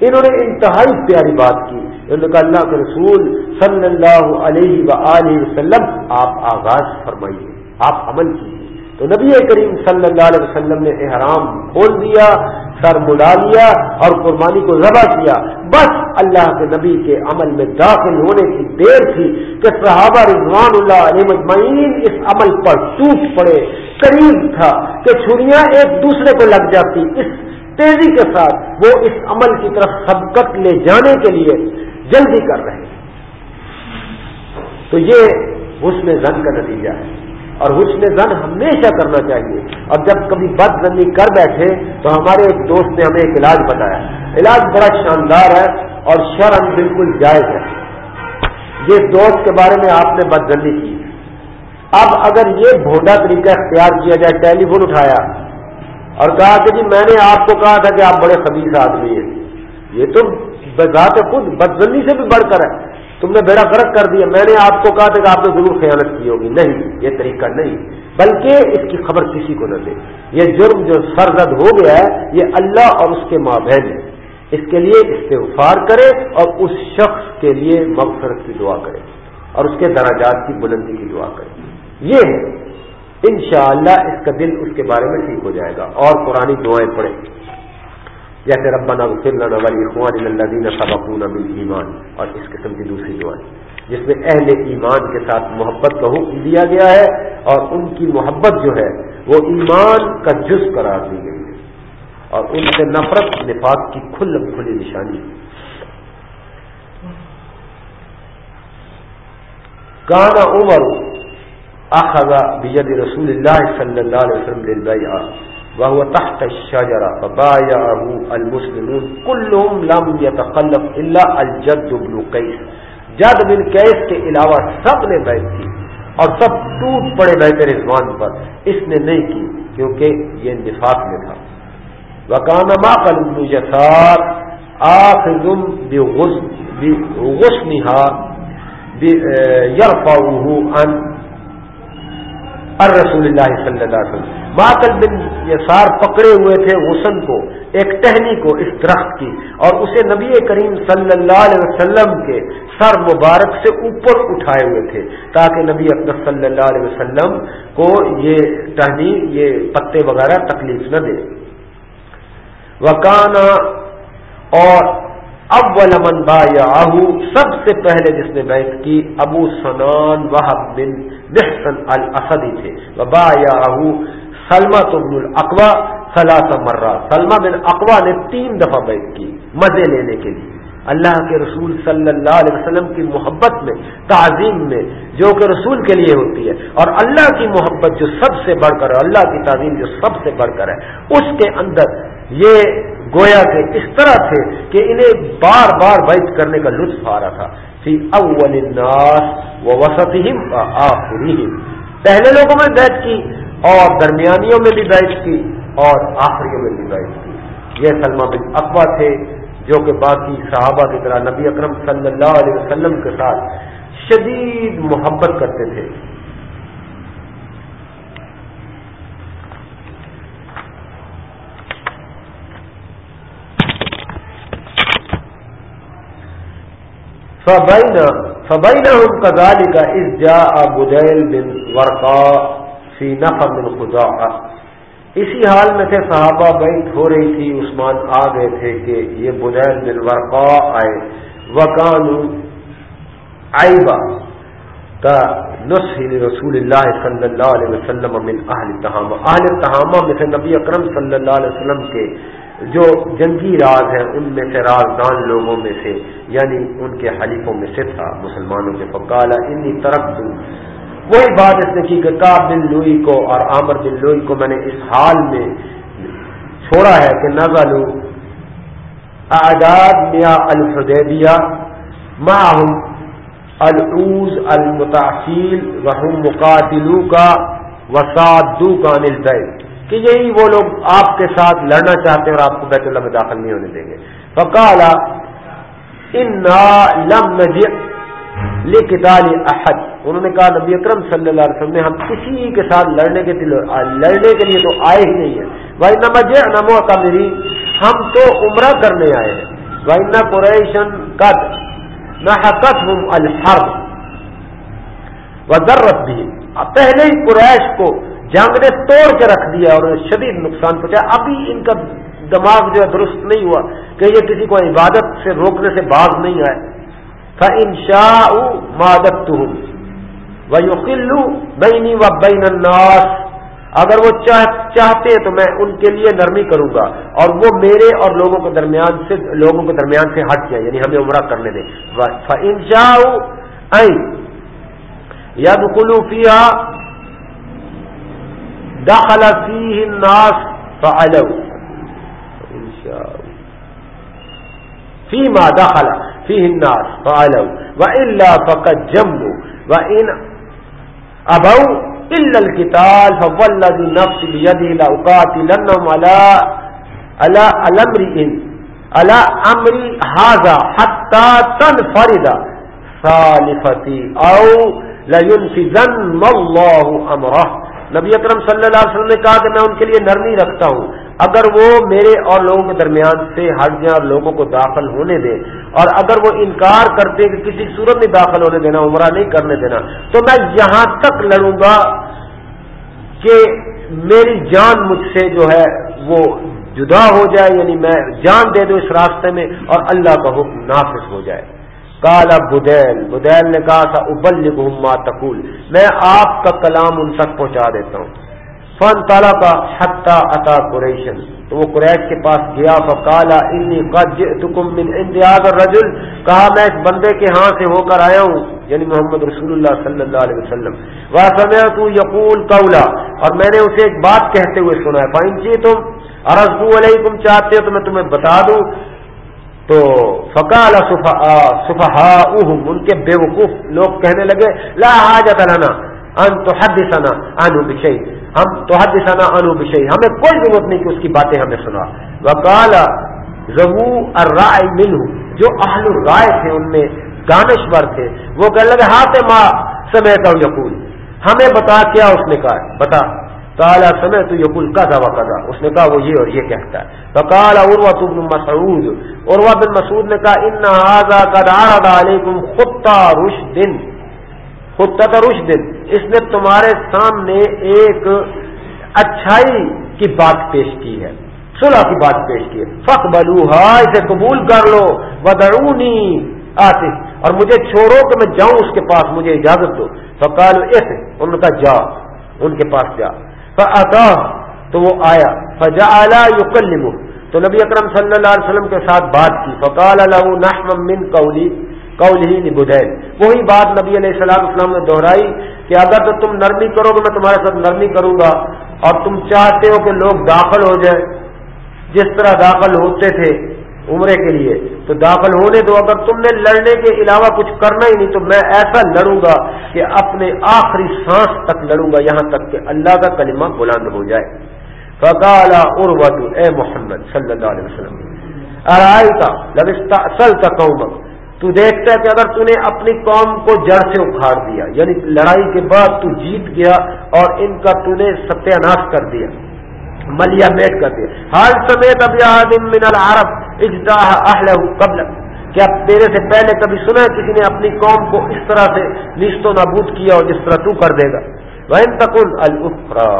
انہوں نے انتہائی پیاری بات کی۔ انہوں نے کہا، اللہ کے رسول صلی اللہ علیہ و وسلم، آپ آغاز فرمائیے، آپ عمل کیجیے۔ تو نبی کریم صلی اللہ علیہ وسلم نے احرام کھول دیا، سر ملا لیا اور قربانی کو ذبح کیا۔ بس اللہ کے نبی کے عمل میں داخل ہونے کی دیر تھی کہ صحابہ رضوان اللہ علیہ مجمعین اس عمل پر ٹوٹ پڑے۔ قریب تھا کہ چھریاں ایک دوسرے کو لگ جاتی۔ اس تیزی کے ساتھ وہ اس عمل کی طرف سبقت لے جانے کے لیے جلدی کر رہے۔ تو یہ اس میں زن کا نتیجہ ہے۔ اور حسن زن ہمیشہ کرنا چاہیے۔ اور جب کبھی بد زنی کر بیٹھے تو ہمارے ایک دوست نے ہمیں ایک علاج بتایا۔ علاج بڑا شاندار ہے اور شرم بالکل جائز ہے۔ جس دوست کے بارے میں آپ نے بد زنی کی۔ اب اگر یہ بھونڈا طریقہ اختیار کیا جائے، ٹیلی فون اٹھایا اور کہا کہ جی میں نے آپ کو کہا تھا کہ آپ بڑے خبیص آدمی ہیں۔ یہ تو بذات خود بدزنی سے بھی بڑھ کر ہے۔ تم نے بیڑا فرق کر دیا۔ میں نے آپ کو کہا تھا کہ آپ نے ضرور خیانت کی ہوگی۔ نہیں، یہ طریقہ نہیں، بلکہ اس کی خبر کسی کو نہ دے۔ یہ جرم جو سرزد ہو گیا ہے، یہ اللہ اور اس کے مابین ہے اس کے لیے استغفار کرے اور اس شخص کے لیے مغفرت کی دعا کرے اور اس کے دراجات کی بلندی کی دعا کرے۔ یہ ہے۔ انشاءاللہ اس کا دل اس کے بارے میں ٹھیک ہو جائے گا اور پرانی دعائیں پڑھیں۔ جیسے ربنا اخوان الذین سبقونا بالایمان اور اس قسم کی دوسری دعائیں، جس میں اہل ایمان کے ساتھ محبت کا حکم دیا گیا ہے، اور ان کی محبت جو ہے، وہ ایمان کا جز قرار دی گئی ہے۔ اور ان سے نفرت، نفاق کی کھل کھلی نشانی۔ کانا عمر اخذ بید رسول اللہ صلی اللہ علیہ وسلم للبیع وهو تحت الشجرة، فبايعه المسلمون. كلهم لم يتخلف إلا الجد بن قيس. جد بن قيس کے علاوہ سب نے بیعت کی اور سب ٹوٹ پڑے بیعت رضوان پر۔ اس نے نہیں کی کیونکہ یہ نفاق میں تھا۔ وکان ماقل ابن یسار آخذ بغسنها يرفعه عن الرسول اللہ صلی اللہ علیہ وسلم۔ ماقل بن یسار پکڑے ہوئے تھے غسن کو، ایک ٹہنی کو اس درخت کی، اور اسے نبی کریم صلی اللہ علیہ وسلم کے سر مبارک سے اوپر اٹھائے ہوئے تھے، تاکہ نبی اکبر صلی اللہ علیہ وسلم کو یہ ٹہنی، یہ پتے وغیرہ تکلیف نہ دے۔ وکانا اور اول من با سب سے پہلے جس نے بیعت کی، ابو سنان وحب بن محسن الاسدی تھے۔ وبا یا سلما تبن الاقوا سلاط مرہ سلما بن اقوا نے تین دفعہ بیعت کی مزے لینے کے لیے۔ اللہ کے رسول صلی اللہ علیہ وسلم کی محبت میں، تعظیم میں جو کہ رسول کے لیے ہوتی ہے۔ اور اللہ کی محبت جو سب سے بڑھ کر ہے، اللہ کی تعظیم جو سب سے بڑھ کر ہے، اس کے اندر یہ گویا کے اس طرح تھے کہ انہیں بار بار بیت کرنے کا لطف آ رہا تھا۔ فی اول الناس و وسط پہلے لوگوں میں بیت کی اور درمیانیوں میں بھی بیت کی اور آخریوں میں بھی بیت کی۔ یہ سلمہ بن اقوا تھے جو کہ باقی صحابہ کی طرح نبی اکرم صلی اللہ علیہ وسلم کے ساتھ شدید محبت کرتے تھے۔ فبین فبینہم کذالک اذ جاء بدیل بن ورقا فی نفر من خزاعہ اسی حال میں تھے صحابہ بیت ہو رہی تھی، عثمان آ گئے تھے کہ یہ بدیل بن ورقا آئے۔ وکانو عیبا کا نسخ رسول اللہ صلی اللہ علیہ وسلم من اہل تہامہ اہل تہامہ میں سے نبی اکرم صلی اللہ علیہ وسلم کے جو جنگی راز ہیں، ان میں سے رازدان لوگوں میں سے یعنی ان کے حلیفوں میں سے تھا، مسلمانوں کے فقالا، انی طرف دوں وہی بات اس نے کی کہ کاب بن لوئی کو اور عامر بن لوئی کو میں نے اس حال میں چھوڑا ہے کہ نظر اعداد میا الفدیبیہ ماہم العوز المتاثیل وحم مقاتلو کا وسادو کا نل کہ یہی وہ لوگ آپ کے ساتھ لڑنا چاہتے ہیں اور آپ کو بیت اللہ میں داخل نہیں ہونے دیں گے۔ فکالا ان لم لکتال احد انہوں نے کہا، نبی اکرم صلی اللہ علیہ وسلم نے ہم کسی کے ساتھ لڑنے کے دل... لڑنے کے لیے تو آئے ہی نہیں ہیں۔ بھائی نہ مجھے نمو کا میری ہم تو عمرہ کرنے آئے ہیں۔ بھائی نہ قریشن قد نہ حقت ہوں الحرب و بھی پہلے ہی قریش کو جنگ نے توڑ کے رکھ دیا اور شدید نقصان پہنچا ابھی ان کا دماغ جو ہے درست نہیں ہوا کہ یہ کسی کو عبادت سے روکنے سے باز نہیں آئے۔ تھا ان شاہ مادت وقلو بینی و بین الناس اگر وہ چاہتے تو میں ان کے لیے نرمی کروں گا۔ اور وہ میرے اور لوگوں کے درمیان سے، لوگوں کے درمیان سے ہٹ جائے یعنی ہمیں عمرہ کرنے دیں۔ ان شاہ یا کلو پیا دخل فيه الناس فعلوا. ان شاء فيما دخل فيه الناس فعلوا. وإلا فقد جموا. وإن أبوا إلا الكتال فوالذي نفس بيده لا لأقاتلنهم على على الأمر إن على أمر هذا حتى تنفرد ثالفتي أو لينفذن الله أمره. نبی اکرم صلی اللہ علیہ وسلم نے کہا کہ میں ان کے لیے نرمی رکھتا ہوں۔ اگر وہ میرے اور لوگوں کے درمیان سے ہٹ جائیں اور لوگوں کو داخل ہونے دیں اور اگر وہ انکار کرتے کہ کسی صورت میں داخل ہونے دینا، عمرہ نہیں کرنے دینا، تو میں یہاں تک لڑوں گا کہ میری جان مجھ سے جو ہے وہ جدا ہو جائے یعنی میں جان دے دوں اس راستے میں اور اللہ کا حکم نافذ ہو جائے۔ کالا بدیل بدیل نے کہا تھا ابل گما تقول۔ میں آپ کا کلام ان تک پہنچا دیتا ہوں۔ فن تالا کا حتہ عطا قریشن تو وہ قریش کے پاس گیا فکالا انی قد من اندیاز الرجل۔ کہا، میں اس بندے کے ہاں سے ہو کر آیا ہوں یعنی محمد رسول اللہ صلی اللہ علیہ وسلم۔ وہ سمے تو یقول اور میں نے اسے ایک بات کہتے ہوئے سنا ہے فائن جی تم ارضو علیہ تم چاہتے ہو تو میں تمہیں بتا دوں۔ تو فکال صفحا ان کے بے وقوف لوگ کہنے لگے، لا حاجت لنا ان تو حد ثنا انو ہم تو حد انو ہمیں کوئی ضرورت نہیں کہ اس کی باتیں ہمیں سنا۔ وکال زبو ارائے مل جو اہل الرائے تھے، ان میں دانشور تھے۔ وہ کہنے لگے، ہاتھ ماں، سمیت یقول۔ ہمیں بتا کیا اس نے کہا بتا۔ کالا سمے تو یقول کا دعوی کرا اس نے کہا، وہ یہ اور یہ کہتا ہے۔ تو کالا اروا تم مسعود۔ اروا بن مسعود نے کہا ان کا علیکم خطہ رش دن خود دن اس نے تمہارے سامنے ایک اچھائی کی بات پیش کی ہے، صلح کی بات پیش کی ہے۔ فخ بلو اسے قبول کر لو۔ بدرونی آتے اور مجھے چھوڑو کہ میں جاؤں اس کے پاس، مجھے اجازت دو۔ فکال ایسے انہوں نے کہا جا ان کے پاس جا فا تو وہ آیا فجا یوکل تو نبی اکرم صلی اللہ علیہ وسلم کے ساتھ بات کی، فقال نحم من قولی قول ہی بدین وہی بات نبی علیہ السلام اسلام نے دہرائی کہ اگر تو تم نرمی کرو گے، میں تمہارے ساتھ نرمی کروں گا، اور تم چاہتے ہو کہ لوگ داخل ہو جائیں۔ جس طرح داخل ہوتے تھے عمرے کے لیے تو داخل ہونے دو، اگر تم نے لڑنے کے علاوہ کچھ کرنا ہی نہیں تو میں ایسا لڑوں گا کہ اپنے آخری سانس تک لڑوں گا، یہاں تک کہ اللہ کا کلمہ بلند ہو جائے۔ فقالا اروت اے محمد صلی اللہ علیہ وسلم ارائی کا لبستہ اصل کا قوم تو دیکھتا ہے کہ اگر تو نے اپنی قوم کو جڑ سے اکھاڑ دیا یعنی لڑائی کے بعد تو جیت گیا اور ان کا تو نے ستیہ ناش کر دیا۔ ملیا میٹ کر دیا حال سمیت اب من العرب اجداح اہل قبل کیا تیرے سے پہلے کبھی سنا کسی نے اپنی قوم کو اس طرح سے نیست و نابود کیا اور جس طرح تو کر دے گا؟ وہ تکن الفرا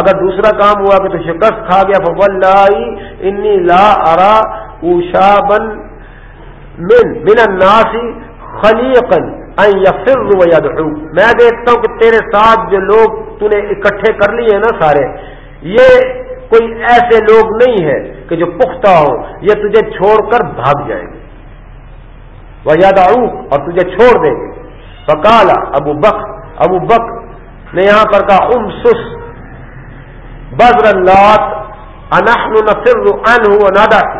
اگر دوسرا کام ہوا کہ تو شکست کھا گیا فول انی لا ارا اوشا بن من من الناس خلیقا ان یفر و یدعو میں دیکھتا ہوں کہ تیرے ساتھ جو لوگ تو نے اکٹھے کر لیے نا سارے یہ کوئی ایسے لوگ نہیں ہے کہ جو پختہ ہو یہ تجھے چھوڑ کر بھاگ جائیں گے۔ وہ یاد اور تجھے چھوڑ دیں گے۔ فکالا ابو بک ابو بک نے یہاں پر کہا ام سس بزر اللہ انحن نفر ان کی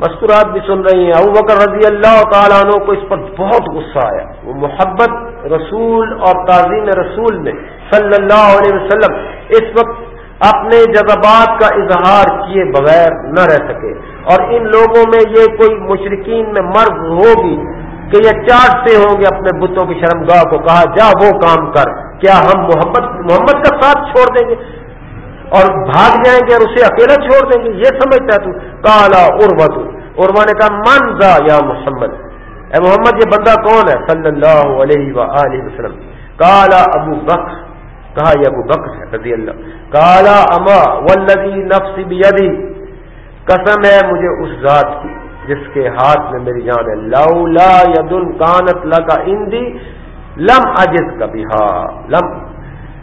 مستورات بھی سن رہی ہیں۔ ابو بکر رضی اللہ تعالیٰ عنہ کو اس پر بہت غصہ آیا۔ وہ محبت رسول اور تعظیم رسول میں صلی اللہ علیہ وسلم اس وقت اپنے جذبات کا اظہار کیے بغیر نہ رہ سکے۔ اور ان لوگوں میں یہ کوئی مشرقین میں مرض ہوگی کہ یہ چاٹتے ہوں گے اپنے بتوں کی شرمگاہ کو، کہا، جا وہ کام کر، کیا ہم محمد محمد کا ساتھ چھوڑ دیں گے؟ اور بھاگ جائیں گے اور اسے اکیلا چھوڑ دیں گے، یہ سمجھتا ہے تو کالا اربت اروا نے کہا، منزا یا محمد؟ اے محمد، یہ بندہ کون ہے؟ صلی اللہ علیہ وآلہ وسلم۔ کالا ابو بکر۔ کہا، یہ ابو بکر ہے، رضی اللہ۔ کالا اما والذی نفسی بیدی۔ قسم ہے مجھے اس ذات کی، جس کے ہاتھ میں میری جان ہے۔ لولا یدن کانت لگا اندی لم اجز کا بہا۔ لم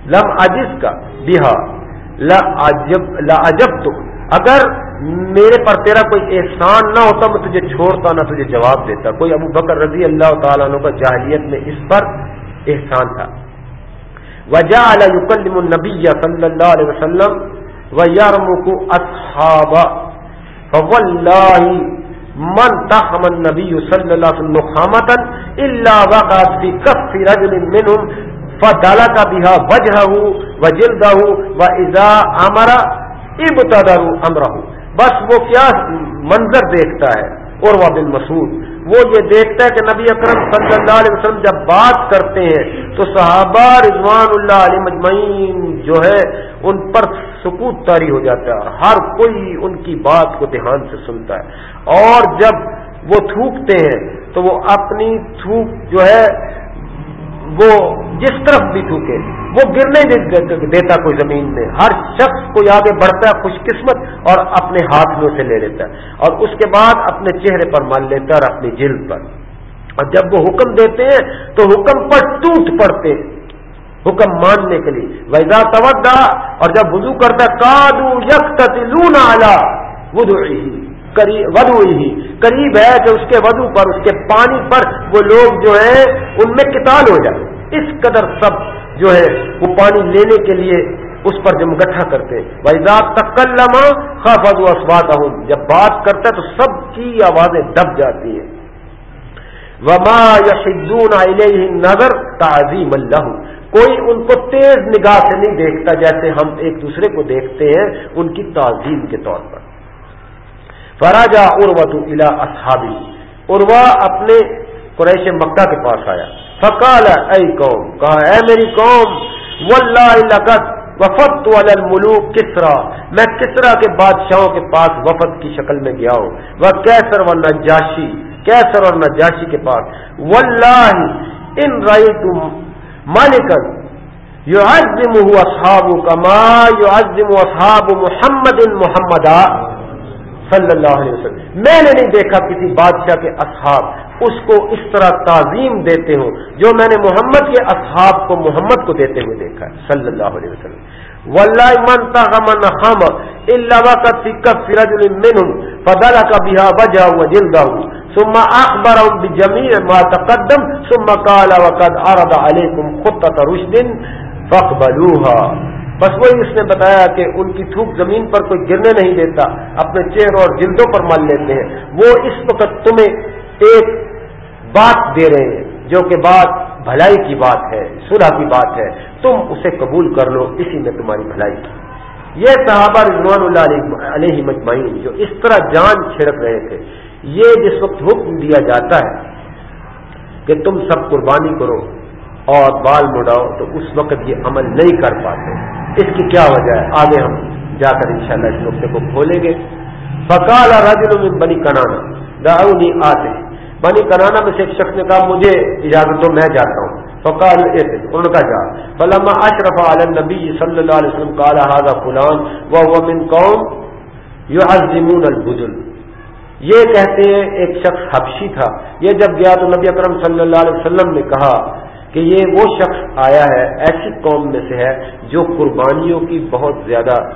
لم اجز کا بہا۔ عجب تو اگر میرے پر تیرا کوئی احسان نہ ہوتا، میں تجھے چھوڑتا نہ تجھے جواب دیتا۔ کوئی ابو بکر رضی اللہ تعالیٰ عنہ کا جاہلیت میں اس پر احسان تھا۔ وجہ یقلم النبی صلی اللہ علیہ وسلم و یارمک اصحاب۔ فواللہ من تحم النبی صلی اللہ علیہ وسلم نخامتا الا وقعت فی کف رجل منہم فدالا کا بھی وجہ و جلد و ازا امرا ابتدر امرہ بس وہ کیا منظر دیکھتا ہے اور وہ بن مسعود۔ وہ یہ دیکھتا ہے کہ نبی اکرم صلی اللہ علیہ وسلم جب بات کرتے ہیں، تو صحابہ رضوان اللہ علیہ مجمعین جو ہے، ان پر سکوت تاری ہو جاتا ہے ہر کوئی ان کی بات کو دھیان سے سنتا ہے۔ اور جب وہ تھوکتے ہیں، تو وہ اپنی تھوک جو ہے وہ جس طرف بھی تھوکے، وہ گرنے دیتا کوئی زمین میں۔ ہر شخص کوئی آگے بڑھتا ہے، خوش قسمت اور اپنے ہاتھ میں اسے لے لیتا ہے۔ اور اس کے بعد اپنے چہرے پر مل لیتا ہے اور اپنی جلد پر۔ اور جب وہ حکم دیتے ہیں، تو حکم پر ٹوٹ پڑتے ہیں۔ حکم ماننے کے لیے۔ ویزا تودا اور جب وضو کرتا ہے کادو یک لون آلہ ودو ودو ہی قریب ہے کہ اس کے ودو پر، اس کے پانی پر وہ لوگ جو ہیں، ان میں کتاب ہو جائے۔ اس قدر سب جو ہے، وہ پانی لینے کے لیے اس پر جم گٹھا کرتے ویزا تکلما خاف اسوات جب بات کرتا ہے تو سب کی آوازیں دب جاتی ہیں۔ وما یشدون علیہ نظر تعظیم اللہ کوئی ان کو تیز نگاہ سے نہیں دیکھتا جیسے ہم ایک دوسرے کو دیکھتے ہیں ان کی تعظیم کے طور پر۔ فراجا اروا تو الا اصحابی اروا اپنے قریش مکہ کے پاس آیا۔ فقال، اے قوم، کہا، اے میری قوم واللہ لقد وفد الملوک کسرا میں کسرا کے بادشاہوں کے پاس وفد کی شکل میں گیا ہوں۔ وہ کیسر و نجاشی، کیسر اور نجاشی کے پاس۔ واللہ ان رائی تم مالکن یو عزم اصحاب کما یو عزم اصحاب محمد محمد صلی اللہ علیہ وسلم۔ میں نے نہیں دیکھا کسی بادشاہ کے اصحاب۔ اس کو اس طرح تعظیم دیتے ہوں جو میں نے محمد کے اصحاب کو محمد کو دیتے ہوئے دیکھا صلی اللہ علیہ وسلم۔ ولہ منتا من خم اللہ کا سکت فرج المن فدلا کا بہا وجہ ہوا جلدا ہوں ثم اخبر بجميع ما تقدم۔ ثم قال وقد عرض عليكم خطه رشد فاقبلوها۔ بس وہی اس نے بتایا کہ ان کی تھوک زمین پر کوئی گرنے نہیں دیتا، اپنے چہروں اور جلدوں پر مل لیتے ہیں۔ وہ اس وقت تمہیں ایک بات دے رہے ہیں، جو کہ بات بھلائی کی بات ہے، صلح کی بات ہے۔ تم اسے قبول کر لو، اسی میں تمہاری بھلائی۔ کی یہ صحابہ رضوان اللہ علیہ مجمعین جو اس طرح جان چھڑک رہے تھے، یہ جس وقت حکم دیا جاتا ہے کہ تم سب قربانی کرو اور بال مڑاؤ تو اس وقت یہ عمل نہیں کر پاتے۔ اس کی کیا وجہ ہے؟ آگے ہم جا کر انشاءاللہ اس نقطے کو کھولیں گے۔ فکال من بنی کنانا داؤنی آتے۔ بنی کنانا میں سے ایک شخص نے کہا، مجھے اجازت دو، میں جاتا ہوں۔ فقال ان کا جا۔ فلما اشرف علی النبی صلی اللہ علیہ وسلم، قال، هذا فلان وهو من قوم يعظمون البدل یہ کہتے ہیں، ایک شخص حبشی تھا۔ یہ جب گیا تو نبی اکرم صلی اللہ علیہ وسلم نے کہا کہ یہ وہ شخص آیا ہے، ایسی قوم میں سے ہے جو قربانیوں کی بہت زیادہ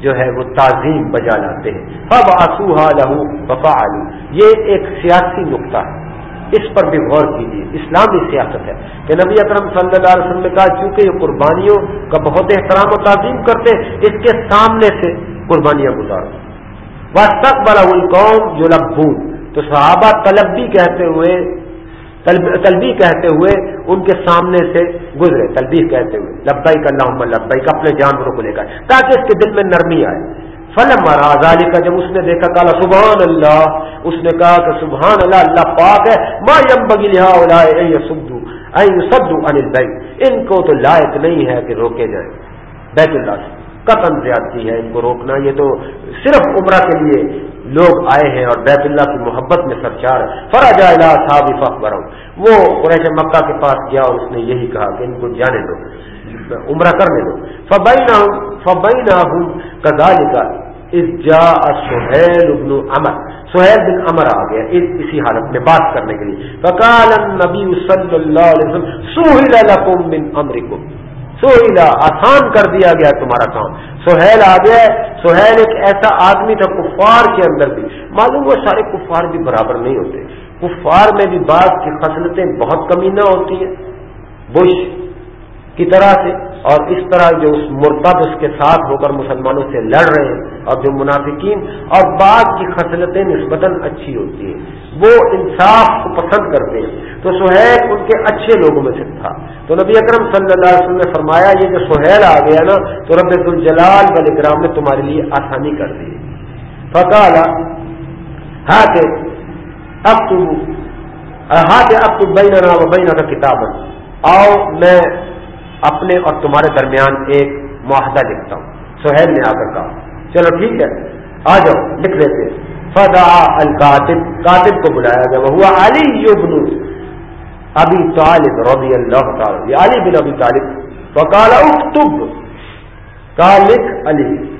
جو ہے وہ تعظیم بجا لاتے ہیں۔ اب آسو لہو بفا یہ ایک سیاسی نقطہ ہے۔ اس پر بھی غور کیجیے اسلامی سیاست ہے۔ کہ نبی اکرم صلی اللہ علیہ وسلم نے کہا، چونکہ یہ قربانیوں کا بہت احترام و تعظیم کرتے، اس کے سامنے سے قربانیاں گزارو واستق بڑا قوم جو لبھون تو صحابہ طلب بھی کہتے ہوئے تلبی کہتے ہوئے ان کے سامنے سے گزرے تلبی کہتے ہوئے لبئی کا نام لبئی کا اپنے جانوروں کو لے کر، تاکہ اس کے دل میں نرمی آئے۔ فلم آزادی کا جب اس نے دیکھا کالا سبحان اللہ، اس نے کہا کہ سبحان اللہ اللہ پاک ہے، ما یم بگی لہا سدو سدو انل بھائی ان کو تو لائق نہیں ہے کہ روکے جائیں۔ بیت اللہ سے قتل زیادتی ہے، ان کو روکنا، یہ تو صرف عمرہ کے لیے لوگ آئے ہیں اور بیت اللہ کی محبت میں سرچار ہے فرا جا صاحب فخبر وہ قریش مکہ کے پاس گیا اور اس نے یہی کہا کہ ان کو جانے دو، عمرہ کرنے دو۔ فبئی نہ ہوں کزال کا جا سہیل ابن امر سہیل بن امر آ گیا اس اسی حالت میں بات کرنے کے لیے۔ فقال النبی صلی اللہ علیہ وسلم سہیل لکم من امرکم سہیلا آسان کر دیا گیا تمہارا کام۔ سہیل آ گیا، سہیل ایک ایسا آدمی تھا کفار کے اندر بھی۔ معلوم وہ سارے کفار بھی برابر نہیں ہوتے۔ کفار میں بھی بعض کی خصلتیں بہت کمی نہ ہوتی ہیں۔ بش کی طرح سے۔ اور اس طرح جو اس مرتب اس کے ساتھ ہو کر مسلمانوں سے لڑ رہے ہیں اور جو منافقین اور بعض کی خصلتیں نسبتاً اچھی ہوتی ہیں، وہ انصاف کو پسند کرتے ہیں۔ تو سہیل ان کے اچھے لوگوں میں سے تھا۔ تو نبی اکرم صلی اللہ علیہ وسلم نے فرمایا، یہ جو سہیل آ گیا نا، تو رب الجلال ولی گرام نے تمہارے لیے آسانی کر دی۔ فتح ہاں کہ اب تو ہاتھ اب تو بین و بین کا کتاب آؤ، میں اپنے اور تمہارے درمیان ایک معاہدہ لکھتا ہوں۔ سہیل نے آ کر کہا، چلو ٹھیک ہے، آ جاؤ، لکھ لیتے فدا القاتب کاتب کو بلایا گیا۔ وہ ہوا علی یبن ابی طالب رضی اللہ تعالی علی بن ابی طالب۔ فقال اکتب۔ کالک علی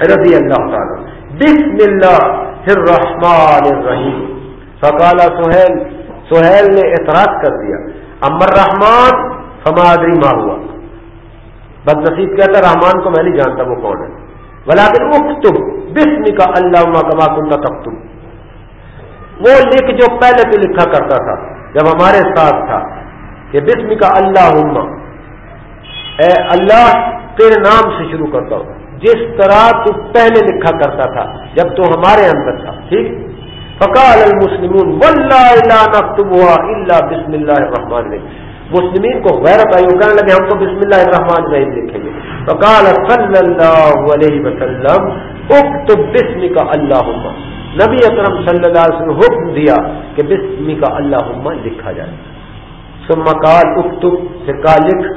رضی اللہ تعالی بسم اللہ الرحمن الرحیم۔ فقال، سہیل سہیل نے اعتراض کر دیا۔ امر رحمان فمادری ما ہوا۔ بد نصیب کہتا رحمان کو میں نہیں جانتا وہ کون ہے۔ بلاکن اکتب بسم کا اللہ کما کنتا تختم وہ لکھ جو پہلے تو لکھا کرتا تھا، جب ہمارے ساتھ تھا، کہ بسم کا اللہ اے اللہ، تیرے نام سے شروع کرتا ہوں۔ جس طرح تو پہلے لکھا کرتا تھا، جب تو ہمارے اندر تھا، ٹھیک؟ فقال المسلمون واللہ نکتب ہوا اللہ بسم اللہ الرحمن الرحیم مسلمین کو غیرت آئی کہنے لگے، ہم تو بسم اللہ الرحمن الرحیم لکھیں گے۔ تو فقال صلی اللہ علیہ وسلم اکتب بسم کا اللہ نبی اکرم صلی اللہ علیہ وسلم حکم دیا کہ بسم کا اللہ لکھا جائے۔ ثم قال اکتب پھر کہا لکھ۔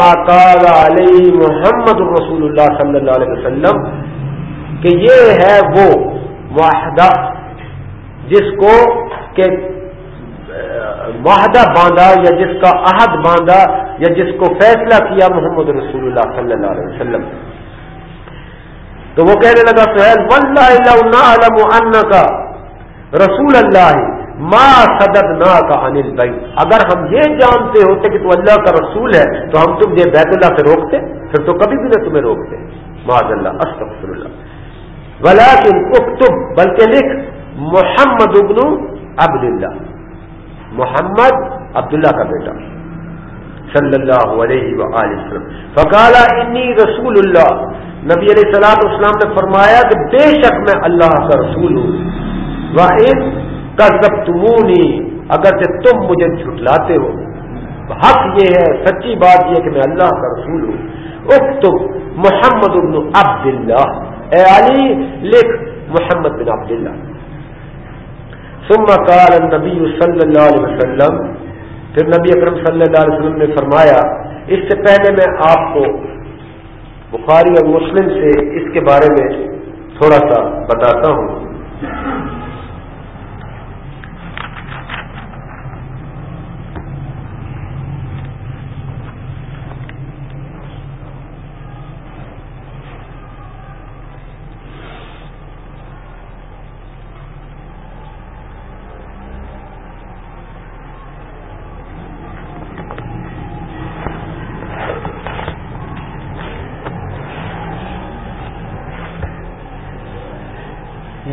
ما قال علیہ محمد رسول اللہ صلی اللہ علیہ وسلم، کہ یہ ہے وہ معاہدہ جس کو کہ معاہدہ باندھا یا جس کا عہد باندھا یا جس کو فیصلہ کیا محمد رسول اللہ صلی اللہ علیہ وسلم۔ تو وہ کہنے لگا، سہیل، واللہ کا رسول اللہ ما صدد نا کا انل بھائی اگر ہم یہ جانتے ہوتے کہ تو اللہ کا رسول ہے، تو ہم تم یہ بیت اللہ سے روکتے، پھر تو کبھی بھی نہ تمہیں روکتے۔ معذ اللہ، استغفر اللہ۔ ولیکن اکتب، بلکہ لکھ، محمد ابن عبد اللہ محمد عبداللہ کا بیٹا، صلی اللہ علیہ وآلہ وسلم۔ فقالا انی رسول اللہ۔ نبی علیہ السلام اسلام نے فرمایا کہ بے شک میں اللہ کا رسول ہوں۔ تمونی اگر سے تم مجھے جھٹلاتے ہو۔ حق یہ ہے، سچی بات یہ کہ میں اللہ کا رسول ہوں۔ اکتب محمد ابن عبد اللہ اے علی، لکھ محمد بن عبد اللہ ثم قال النبی صلی اللہ علیہ وسلم، پھر نبی اکرم صلی اللہ علیہ وسلم نے فرمایا، اس سے پہلے میں آپ کو بخاری اور مسلم سے اس کے بارے میں تھوڑا سا بتاتا ہوں۔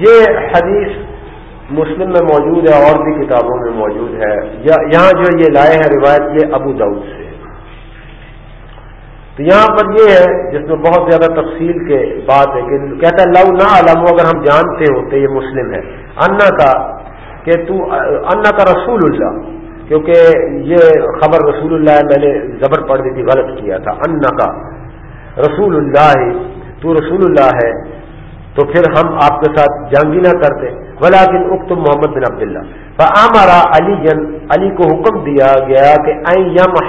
یہ حدیث مسلم میں موجود ہے، اور بھی کتابوں میں موجود ہے۔ یہاں جو یہ لائے ہیں روایت، یہ ابو دعود سے۔ تو یہاں پر یہ ہے، جس میں بہت زیادہ تفصیل کے بات ہے کہ کہتا ہے، لو نہ علم، اگر ہم جانتے ہوتے، یہ مسلم ہے۔ انا کا کہ تو انا کا رسول اللہ کیونکہ یہ خبر رسول اللہ میں نے زبر پڑھ دی تھی، غلط کیا تھا۔ انا کا رسول اللہ تو رسول اللہ ہے۔ تو پھر ہم آپ کے ساتھ جنگ نہ کرتے۔ ولاکن اکتم محمد بن عبداللہ ہمارا علی جن علی کو حکم دیا گیا کہ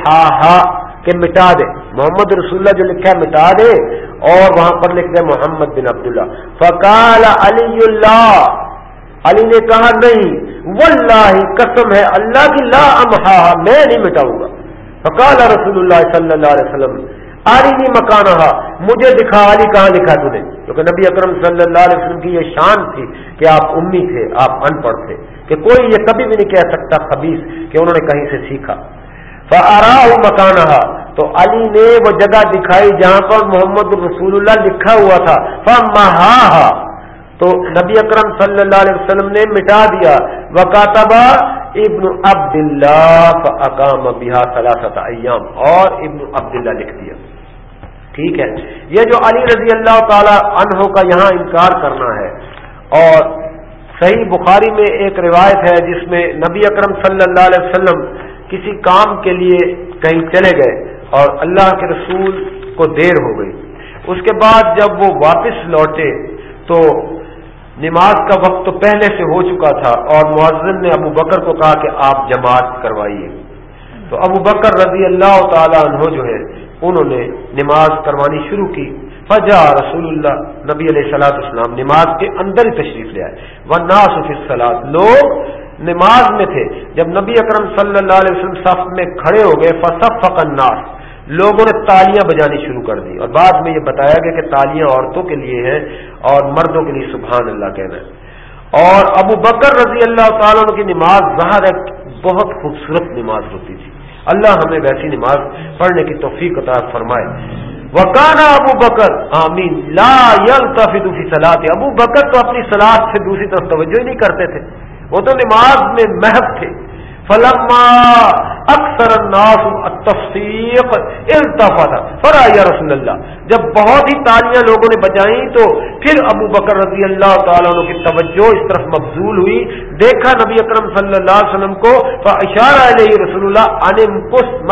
ہا ہا کہ مٹا دے۔ محمد رسول اللہ جو لکھا ہے مٹا دے، اور وہاں پر لکھ دے محمد بن عبداللہ فقال علی اللہ علی نے کہا، نہیں واللہ قسم ہے، اللہ کی لا امہا میں نہیں مٹاؤں گا۔ فقال رسول اللہ صلی اللہ علیہ وسلم آری مکان رہا۔ مجھے دکھا، علی کہاں لکھا تھی کیونکہ نبی اکرم صلی اللہ علیہ وسلم کی یہ شان تھی کہ آپ امی تھے، آپ ان پڑھ تھے، کہ کوئی یہ کبھی بھی نہیں کہہ سکتا خبیص کہ انہوں نے کہیں سے سیکھا۔ فرا مکان رہا تو علی نے وہ جگہ دکھائی جہاں پر محمد رسول اللہ لکھا ہوا تھا۔ فمہا تو نبی اکرم صلی اللہ علیہ وسلم نے مٹا دیا۔ وکاتبہ ابن عبد اللہ اقام بہا سلاست ایام اور ابن عبداللہ لکھ دیا۔ ٹھیک ہے۔ یہ جو علی رضی اللہ تعالی عنہ کا یہاں انکار کرنا ہے، اور صحیح بخاری میں ایک روایت ہے جس میں نبی اکرم صلی اللہ علیہ وسلم کسی کام کے لیے کہیں چلے گئے اور اللہ کے رسول کو دیر ہو گئی۔ اس کے بعد جب وہ واپس لوٹے تو نماز کا وقت تو پہلے سے ہو چکا تھا اور معذن نے ابو بکر کو کہا کہ آپ جماعت کروائیے۔ تو ابو بکر رضی اللہ تعالی عنہ جو ہے انہوں نے نماز کروانی شروع کی۔ فجا رسول اللہ نبی علیہ سلاۃ اسلام نماز کے اندر ہی تشریف لے آئے۔ وہ ناسف سلاد لوگ نماز میں تھے۔ جب نبی اکرم صلی اللہ علیہ وسلم صف میں کھڑے ہو گئے فصف فق لوگوں نے تالیاں بجانی شروع کر دی۔ اور بعد میں یہ بتایا گیا کہ تالیاں عورتوں کے لیے ہیں اور مردوں کے لیے سبحان اللہ کہنا ہے۔ اور ابو بکر رضی اللہ تعالیٰ کی نماز ظاہر ہے، بہت خوبصورت نماز ہوتی تھی۔ اللہ ہمیں ویسی نماز پڑھنے کی توفیق عطا فرمائے۔ وکانا ابو بکر، آمین۔ لا یل کافی دوسری سلاد ابو بکر تو اپنی سلاد سے دوسری طرف توجہ ہی نہیں کرتے تھے۔ وہ تو نماز میں محب تھے۔ فلما اکثر الناس التصفیق التفا تھا فرا یا رسول اللہ، جب بہت ہی تالیاں لوگوں نے بجائیں تو پھر ابو بکر رضی اللہ تعالیٰ عنہ کی توجہ اس طرف مبزول ہوئی، دیکھا نبی اکرم صلی اللہ علیہ وسلم کو اشارہ علیہ رسول اللہ، انم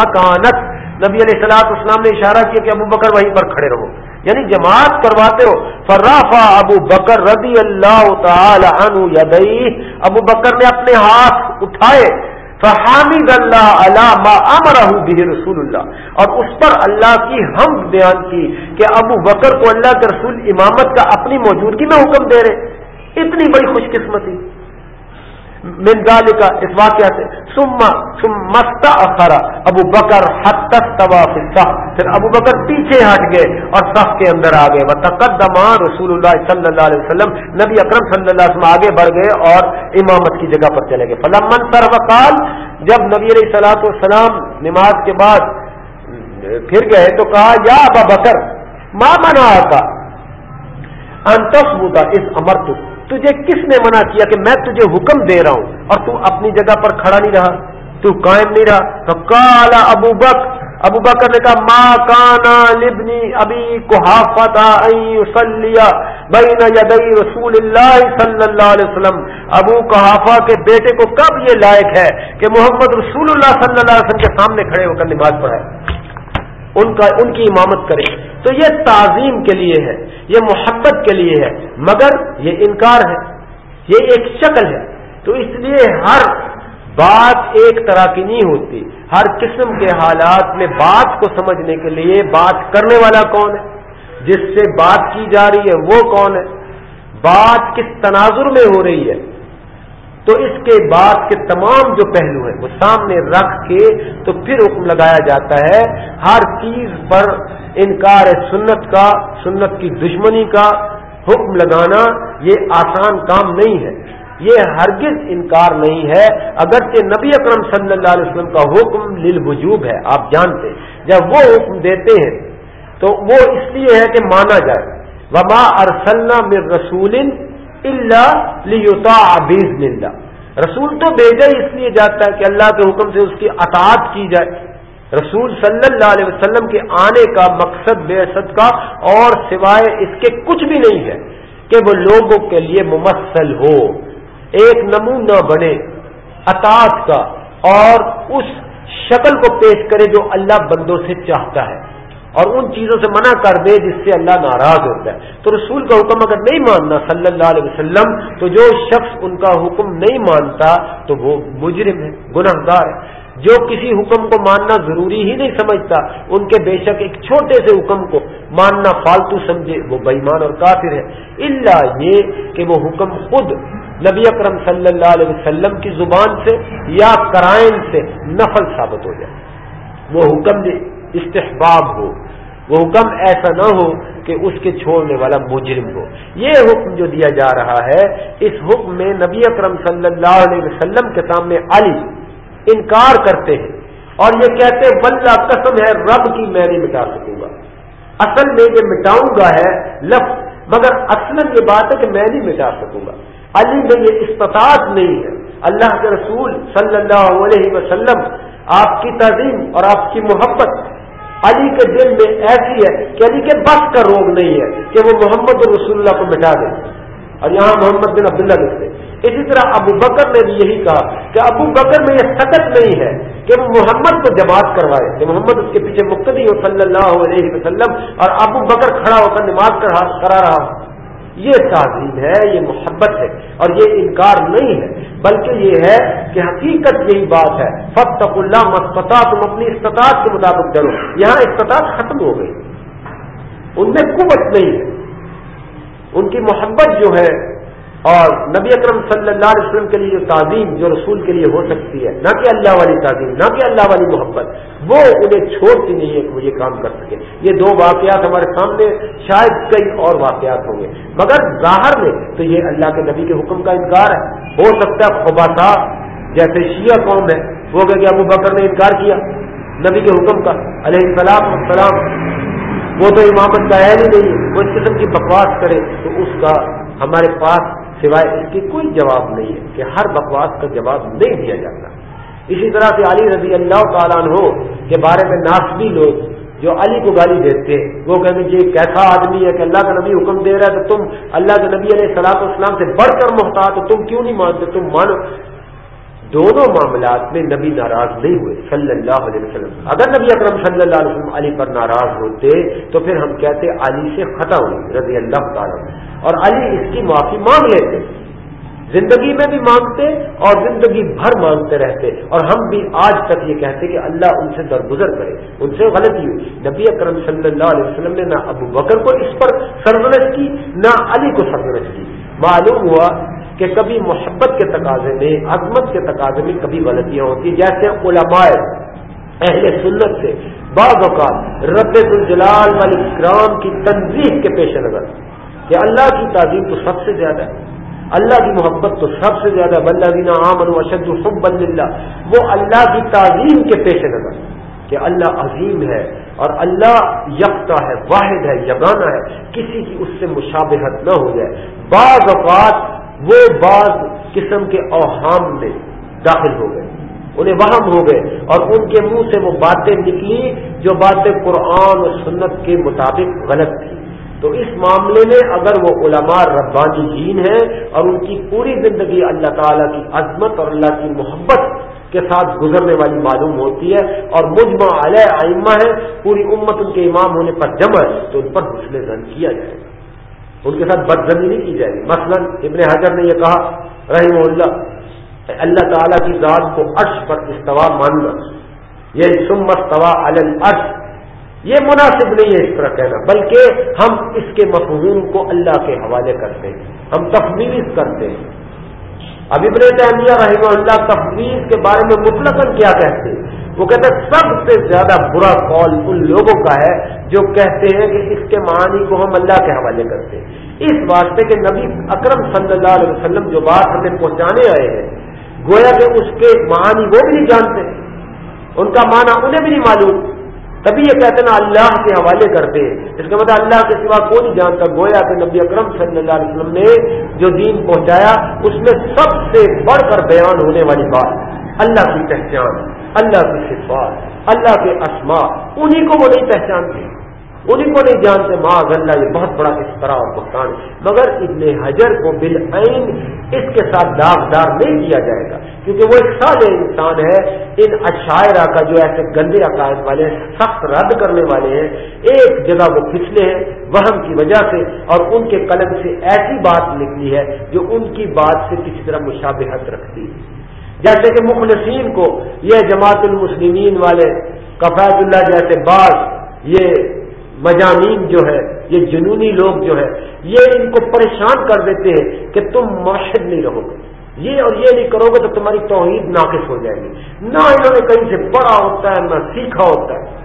مکانت نبی علیہ السلاط اسلام نے اشارہ کیا کہ ابو بکر وہیں پر کھڑے رہو۔ یعنی جماعت کرواتے ہو۔ فرافا ابو بکر رضی اللہ تعالی عنہ یدئی ابو بکر نے اپنے ہاتھ اٹھائے۔ فحامد اللہ علامہ امرہ بھی رسول اللہ اور اس پر اللہ کی ہم بیان کی کہ ابو بکر کو اللہ کے رسول امامت کا اپنی موجودگی میں حکم دے رہے۔ اتنی بڑی خوش قسمتی منگال کا اس واقعہ سے. سما سم مستا اخرا ابو بکر حد تک طواف پھر ابو بکر پیچھے ہٹ گئے اور صف کے اندر آ گئے. وہ رسول اللہ صلی اللہ علیہ وسلم، نبی اکرم صلی اللہ علیہ وسلم آگے بڑھ گئے اور امامت کی جگہ پر چلے گئے. فلم من سر وقال جب نبی علیہ السلاۃ والسلام نماز کے بعد پھر گئے تو کہا، یا ابا بکر ماں منا کا انتس اس امر تجھے کس نے منع کیا کہ میں تجھے حکم دے رہا ہوں؟ اور تو اپنی جگہ پر کھڑا نہیں رہا، تو قائم نہیں رہا۔ تو کالا ابو بک ابو بکر نے کہا ماں کانا لبنی ابھی بین یدئی رسول اللہ صلی اللہ علیہ وسلم. ابو کحافہ کے بیٹے کو کب یہ لائق ہے کہ محمد رسول اللہ صلی اللہ علیہ وسلم کے سامنے کھڑے ہو کر نماز پڑھائے؟ ان کا، ان کی امامت کرے۔ تو یہ تعظیم کے لیے ہے، یہ محبت کے لیے ہے، مگر یہ انکار ہے، یہ ایک شکل ہے۔ تو اس لیے ہر بات ایک طرح کی نہیں ہوتی۔ ہر قسم کے حالات میں بات کو سمجھنے کے لیے بات کرنے والا کون ہے؟ جس سے بات کی جا رہی ہے وہ کون ہے؟ بات کس تناظر میں ہو رہی ہے؟ تو اس کے بعد کے تمام جو پہلو ہیں، وہ سامنے رکھ کے تو پھر حکم لگایا جاتا ہے، ہر چیز پر انکار سنت کا، سنت کی دشمنی کا حکم لگانا یہ آسان کام نہیں ہے۔ یہ ہرگز انکار نہیں ہے۔ اگرچہ نبی اکرم صلی اللہ علیہ وسلم کا حکم للوجوب ہے، آپ جانتے جب وہ حکم دیتے ہیں، تو وہ اس لیے ہے کہ مانا جائے۔ وبا ارسلنا میں رسول اللہ لیتا ابیز ملتا رسول تو بھیجا اس لیے جاتا ہے کہ اللہ کے حکم سے اس کی اطاعت کی جائے. رسول صلی اللہ علیہ وسلم کے آنے کا مقصد بے حد کا اور سوائے اس کے کچھ بھی نہیں ہے کہ وہ لوگوں کے لیے ممثل ہو. ایک نمونہ بنے، اطاعت کا اور اس شکل کو پیش کرے جو اللہ بندوں سے چاہتا ہے. اور ان چیزوں سے منع کر دے جس سے اللہ ناراض ہوتا ہے۔ تو رسول کا حکم اگر نہیں ماننا صلی اللہ علیہ وسلم، تو جو شخص ان کا حکم نہیں مانتا، تو وہ مجرم ہے گناہ گار ہے۔ جو کسی حکم کو ماننا ضروری ہی نہیں سمجھتا، ان کے بے شک ایک چھوٹے سے حکم کو ماننا فالتو سمجھے، وہ بےمان اور کافر ہے۔ اللہ یہ کہ وہ حکم خود نبی اکرم صلی اللہ علیہ وسلم کی زبان سے یا کرائن سے نفل ثابت ہو جائے۔ وہ حکم استحباب ہو، وہ حکم ایسا نہ ہو کہ اس کے چھوڑنے والا مجرم ہو۔ یہ حکم جو دیا جا رہا ہے، اس حکم میں نبی اکرم صلی اللہ علیہ وسلم کے سامنے علی انکار کرتے ہیں اور یہ کہتے بلّہ قسم ہے، رب کی میں نہیں مٹا سکوں گا۔ اصل میں یہ مٹاؤں گا ہے لفظ، مگر اصل یہ بات ہے کہ میں نہیں مٹا سکوں گا۔ علی میں یہ استطاعت نہیں ہے۔ اللہ کے رسول صلی اللہ علیہ وسلم، آپ کی تعظیم اور آپ کی محبت علی کے دل میں ایسی ہے کہ علی کے بس کا روگ نہیں ہے کہ وہ محمد رسول اللہ کو مٹا دے اور یہاں محمد بن عبداللہ لکھتے اسی طرح ابو بکر نے بھی یہی کہا کہ ابو بکر میں یہ سکت نہیں ہے کہ وہ محمد کو جماعت کروائے، کہ محمد اس کے پیچھے مقتدی ہو صلی اللہ علیہ وسلم اور ابو بکر کھڑا ہو کر نماز کرا رہا یہ تعظیم ہے، یہ محبت ہے اور یہ انکار نہیں ہے۔ بلکہ یہ ہے کہ حقیقت یہی بات ہے۔ فتق اللہ مستطا تم اپنی استطاعت کے مطابق ڈرو یہاں استطاعت ختم ہو گئی۔ ان میں قوت نہیں۔ ہے ان کی محبت جو ہے اور نبی اکرم صلی اللہ علیہ وسلم کے لیے جو تعظیم جو رسول کے لیے ہو سکتی ہے، نہ کہ اللہ والی تعظیم، نہ کہ اللہ والی محبت، وہ انہیں چھوڑتی نہیں ہے کہ وہ یہ کام کر سکے۔ یہ دو واقعات ہمارے سامنے شاید کئی اور واقعات ہوں گے۔ مگر ظاہر میں تو یہ اللہ کے نبی کے حکم کا انکار ہے۔ ہو سکتا ہے خباسا جیسے شیعہ قوم ہے، وہ کہ ابو بکر نے انکار کیا نبی کے حکم کا۔ علیہ السلام السلام۔ وہ تو امامت کا ہے ہی نہیں وہ اس قسم کی بکواس کرے تو اس کا ہمارے پاس سوائے اس کی کوئی جواب نہیں ہے کہ ہر بکواس کا جواب نہیں دیا جاتا۔ اسی طرح سے علی رضی اللہ تعالیٰ عنہ کے بارے میں ناسبی لوگ جو علی کو گالی دیتے، وہ کہیں گے جی، یہ کیسا آدمی ہے کہ اللہ کا نبی حکم دے رہا ہے تو تم اللہ کے نبی علیہ السلام اسلام سے بڑھ کر محتاط تو تم کیوں نہیں مانتے؟ تم مانو۔ دونوں معاملات میں نبی ناراض نہیں ہوئے، صلی اللہ علیہ وسلم۔ اگر نبی اکرم صلی اللہ علیہ وسلم علی پر ناراض ہوتے تو پھر ہم کہتے علی سے خطا ہوئی، رضی اللہ تعالیٰ اور علی اس کی معافی مانگ لیتے۔ زندگی میں بھی مانگتے اور زندگی بھر مانگتے رہتے۔ اور ہم بھی آج تک یہ کہتے کہ اللہ ان سے درگزر کرے۔ ان سے غلطی ہوئی۔ نبی اکرم صلی اللہ علیہ وسلم نے نہ ابو بکر کو اس پر سرزنش کی، نہ علی کو سرزنش کی۔ معلوم ہوا کہ کبھی محبت کے تقاضے میں، عظمت کے تقاضے میں کبھی غلطیاں ہوتی جیسے علماء اہل سنت سے بعض اوقات رب الجلال والی کرام کی تنظیم کے پیش نظر۔ کہ اللہ کی تعظیم تو سب سے زیادہ ہے۔ اللہ کی محبت تو سب سے زیادہ بلّہ دینا عام اشد حب اللہ وہ اللہ کی تعظیم کے پیش نظر کہ اللہ عظیم ہے اور اللہ یکتا ہے، واحد ہے یگانا ہے۔ کسی کی اس سے مشابہت نہ ہو جائے۔ بعض اوقات وہ بعض قسم کے اوہام میں داخل ہو گئے۔ انہیں وہم ہو گئے اور ان کے منہ سے وہ باتیں نکلی جو باتیں قرآن اور سنت کے مطابق غلط تھی تو اس معاملے میں اگر وہ علماء ربانی جین ہیں اور ان کی پوری زندگی اللہ تعالیٰ کی عظمت اور اللہ کی محبت کے ساتھ گزرنے والی معلوم ہوتی ہے اور مجمع علیہ آئمہ ہے پوری امت ان کے امام ہونے پر جمع ہے، تو ان پر حسن زن کیا جائے گا۔ ان کے ساتھ بدزنی نہیں کی جائے گی۔ مثلا ابن حجر نے یہ کہا رحم اللہ اللہ تعالیٰ کی ذات کو عرش پر استوا ماننا۔ یعنی یہ سمت توا الرش یہ مناسب نہیں ہے اس طرح کہنا، بلکہ ہم اس کے مفہوم کو اللہ کے حوالے کرتے ہیں، ہم تفویض کرتے ہیں۔ اب ابن تعمیہ رحمہ اللہ تفویض کے بارے میں مطلق کیا کہتے ہیں؟ وہ کہتے ہیں، سب سے زیادہ برا قول ان لوگوں کا ہے جو کہتے ہیں کہ اس کے معنی کو ہم اللہ کے حوالے کرتے ہیں۔ اس واسطے کہ نبی اکرم صلی اللہ علیہ وسلم جو بات ہمیں پہنچانے آئے ہیں، گویا کہ اس کے معنی وہ بھی نہیں جانتے، ان کا معنی انہیں بھی نہیں معلوم۔ تبھی یہ کہتے نا اللہ کے حوالے کرتے اس کا مطلب اللہ کے سوا کو نہیں جانتا۔ گویا کہ نبی اکرم صلی اللہ علیہ وسلم نے جو دین پہنچایا، اس میں سب سے بڑھ کر بیان ہونے والی بات، اللہ کی پہچان، اللہ کی صفات، اللہ کے اسماء انہیں کو وہ نہیں پہچانتے۔ انہیں کو نہیں جانتے، ماں اللہ یہ بہت بڑا اسپرا اور بختان مگر ابن حجر کو بالعین اس کے ساتھ داغدار نہیں کیا جائے گا۔ کیونکہ وہ ایک سال انسان ہے، ان اشاعرہ کا جو ایسے گندے عقائد والے ہیں، سخت رد کرنے والے ہیں، ایک جگہ وہ پھسلے ہیں وہم کی وجہ سے اور ان کے قلم سے ایسی بات نکلی ہے جو ان کی بات سے کسی طرح مشابہت رکھتی ہے۔ جیسے کہ مخلصین کو یہ جماعت المسلمین والے کفایت اللہ جیسے بعض یہ مجامین جو ہے، یہ جنونی لوگ جو ہے، یہ ان کو پریشان کر دیتے ہیں کہ تم مرشد نہیں رہو۔ گے یہ اور یہ نہیں کرو گے تو تمہاری توحید ناقص ہو جائے گی۔ نہ انہوں نے کہیں سے پڑھا ہوتا ہے، نہ سیکھا ہوتا ہے۔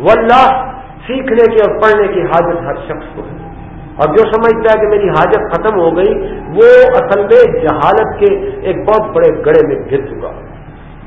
واللہ، سیکھنے کی اور پڑھنے کی حاجت ہر شخص کو ہے۔ اور جو سمجھتا ہے کہ میری حاجت ختم ہو گئی، وہ اصل میں جہالت کے ایک بہت بڑے گڑے میں گر چکا۔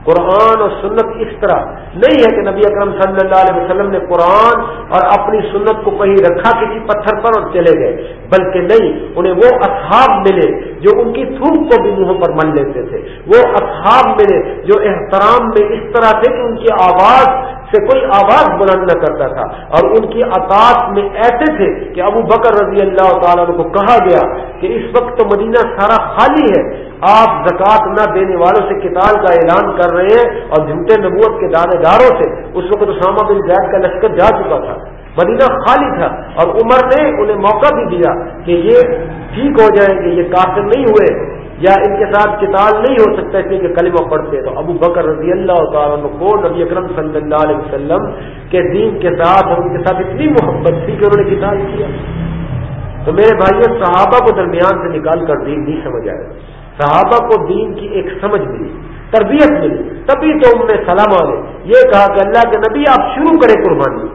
قرآن اور سنت اس طرح نہیں ہے کہ نبی اکرم صلی اللہ علیہ وسلم نے قرآن اور اپنی سنت کو کہیں رکھا کسی پتھر پر اور چلے گئے، بلکہ نہیں، انہیں وہ اصحاب ملے جو ان کی تھوک کو بھی منہ پر من لیتے تھے۔ وہ اصحاب ملے جو احترام میں اس طرح تھے کہ ان کی آواز سے کوئی آواز بلند نہ کرتا تھا اور ان کی اطاعت میں ایسے تھے کہ ابو بکر رضی اللہ تعالیٰ کو کہا گیا کہ اس وقت تو مدینہ سارا خالی ہے، آپ زکوٰۃ نہ دینے والوں سے کتاب کا اعلان کر رہے ہیں اور جھوٹے نبوت کے دعوے داروں سے اس وقت اسامہ بن زید کا لشکر جا چکا تھا۔ مدینہ خالی تھا اور عمر نے انہیں موقع بھی دیا کہ یہ ٹھیک ہو جائیں گے، یہ کافر نہیں ہوئے۔ یا ان کے ساتھ کتاب نہیں ہو سکتا اس لیے کہ کلمہ پڑھتے تو ابو بکر رضی اللہ تعالیٰ کو نبی اکرم صلی اللہ علیہ وسلم کے دین کے ساتھ اور ان کے ساتھ اتنی محبت تھی کہ انہوں نے کتاب کیا تو میرے بھائیوں صحابہ کو درمیان سے نکال کر دین نہیں سمجھ آئے صحابہ کو دین کی ایک سمجھ ملی، تربیت ملی۔ تبھی تو ان نے سلام نے یہ کہا کہ اللہ کے نبی، آپ شروع کریں قربانی۔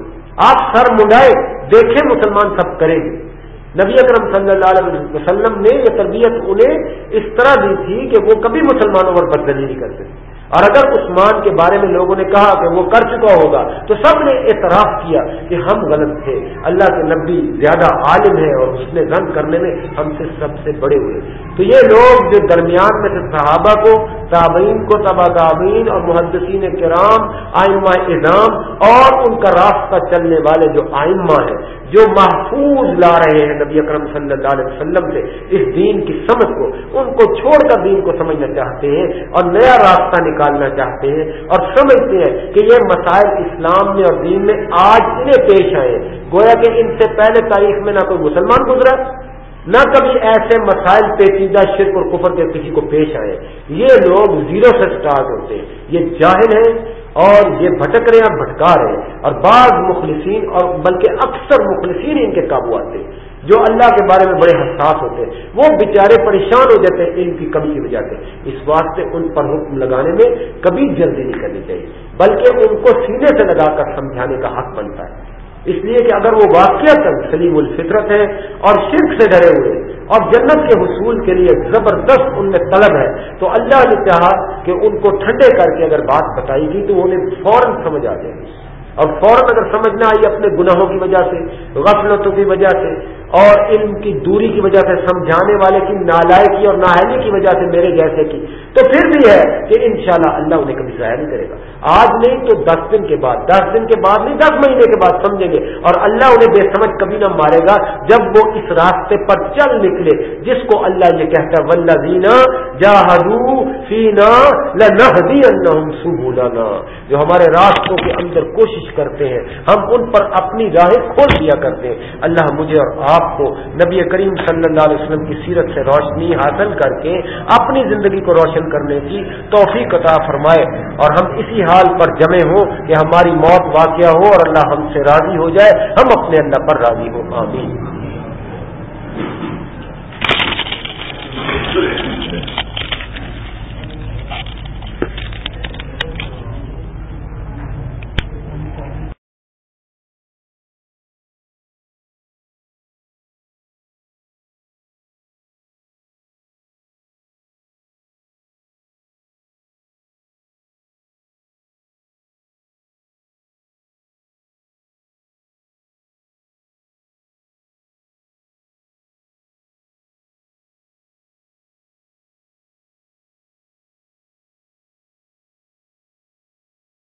آپ سر منڈائے دیکھیں مسلمان سب کریں گے۔ نبی اکرم صلی اللہ علیہ وسلم نے یہ تربیت انہیں اس طرح دی تھی کہ وہ کبھی مسلمانوں پر بدلی نہیں کرتے۔ اور اگر عثمان کے بارے میں لوگوں نے کہا کہ وہ کر چکا ہوگا، تو سب نے اعتراف کیا کہ ہم غلط تھے۔ اللہ کے نبی زیادہ عالم ہے اور اس نے رنگ کرنے میں ہم سے سب سے بڑے ہوئے۔ تو یہ لوگ جو درمیان میں سے صحابہ کو، تابعین کو، تبا تعبین اور محدثین کرام، آئمہ اظام اور ان کا راستہ چلنے والے جو آئمہ ہیں جو محفوظ لا رہے ہیں نبی اکرم صلی اللہ علیہ وسلم سے، اس دین کی سمجھ کو، ان کو چھوڑ کر دین کو سمجھنا چاہتے ہیں اور نیا راستہ نکالنا چاہتے ہیں اور سمجھتے ہیں کہ یہ مسائل اسلام میں اور دین میں آج انہیں پیش آئے گویا کہ ان سے پہلے تاریخ میں نہ کوئی مسلمان گزرا، نہ کبھی ایسے مسائل، پیچیدہ شرک اور کفر کے کسی کو پیش آئے۔ یہ لوگ زیرو سے سٹارٹ ہوتے ہیں۔ یہ جاہل ہیں اور یہ بھٹک رہے ہیں بھٹکا رہے ہیں اور بعض مخلصین اور بلکہ اکثر مخلصین ان کے قابو آتے ہیں، جو اللہ کے بارے میں بڑے حساس ہوتے ہیں۔ وہ بیچارے پریشان ہو جاتے ہیں، ان کی کمی کی وجہ سے۔ اس واسطے ان پر حکم لگانے میں کبھی جلدی نہیں کرنی چاہیے۔ بلکہ ان کو سینے سے لگا کر سمجھانے کا حق بنتا ہے۔ اس لیے کہ اگر وہ واقعات سلیم الفطرت ہے اور شرک سے ڈرے ہوئے اور جنت کے حصول کے لیے زبردست ان میں طلب ہے۔ تو اللہ نے چاہا کہ ان کو ٹھنڈے کر کے اگر بات بتائی گی تو انہیں فوراً سمجھ آ جائے گی۔ اور فوراً اگر سمجھ نہ آئی اپنے گناہوں کی وجہ سے، غفلتوں کی وجہ سے اور ان کی دوری کی وجہ سے، سمجھانے والے کی، نالائکی اور نااہلی کی وجہ سے میرے جیسے کی۔ تو پھر بھی ہے کہ انشاءاللہ اللہ انہیں کبھی ضائع نہیں کرے گا۔ آج نہیں تو دس دن کے بعد۔ دس دن کے بعد نہیں، دس مہینے کے بعد سمجھیں گے۔ اور اللہ انہیں بے سمجھ کبھی نہ مارے گا جب وہ اس راستے پر چل نکلے، جس کو اللہ یہ کہتا ہے ولہ دینا جاہدو فینا سبولانا جو ہمارے راستوں کے اندر کوشش کرتے ہیں، ہم ان پر اپنی راہیں کھول دیا کرتے ہیں۔ اللہ مجھے اور آپ آپ کو نبی کریم صلی اللہ علیہ وسلم کی سیرت سے روشنی حاصل کر کے اپنی زندگی کو روشن کرنے کی توفیق عطا فرمائے اور ہم اسی حال پر جمے ہوں کہ ہماری موت واقعہ ہو اور اللہ ہم سے راضی ہو جائے، ہم اپنے اللہ پر راضی ہو آمین۔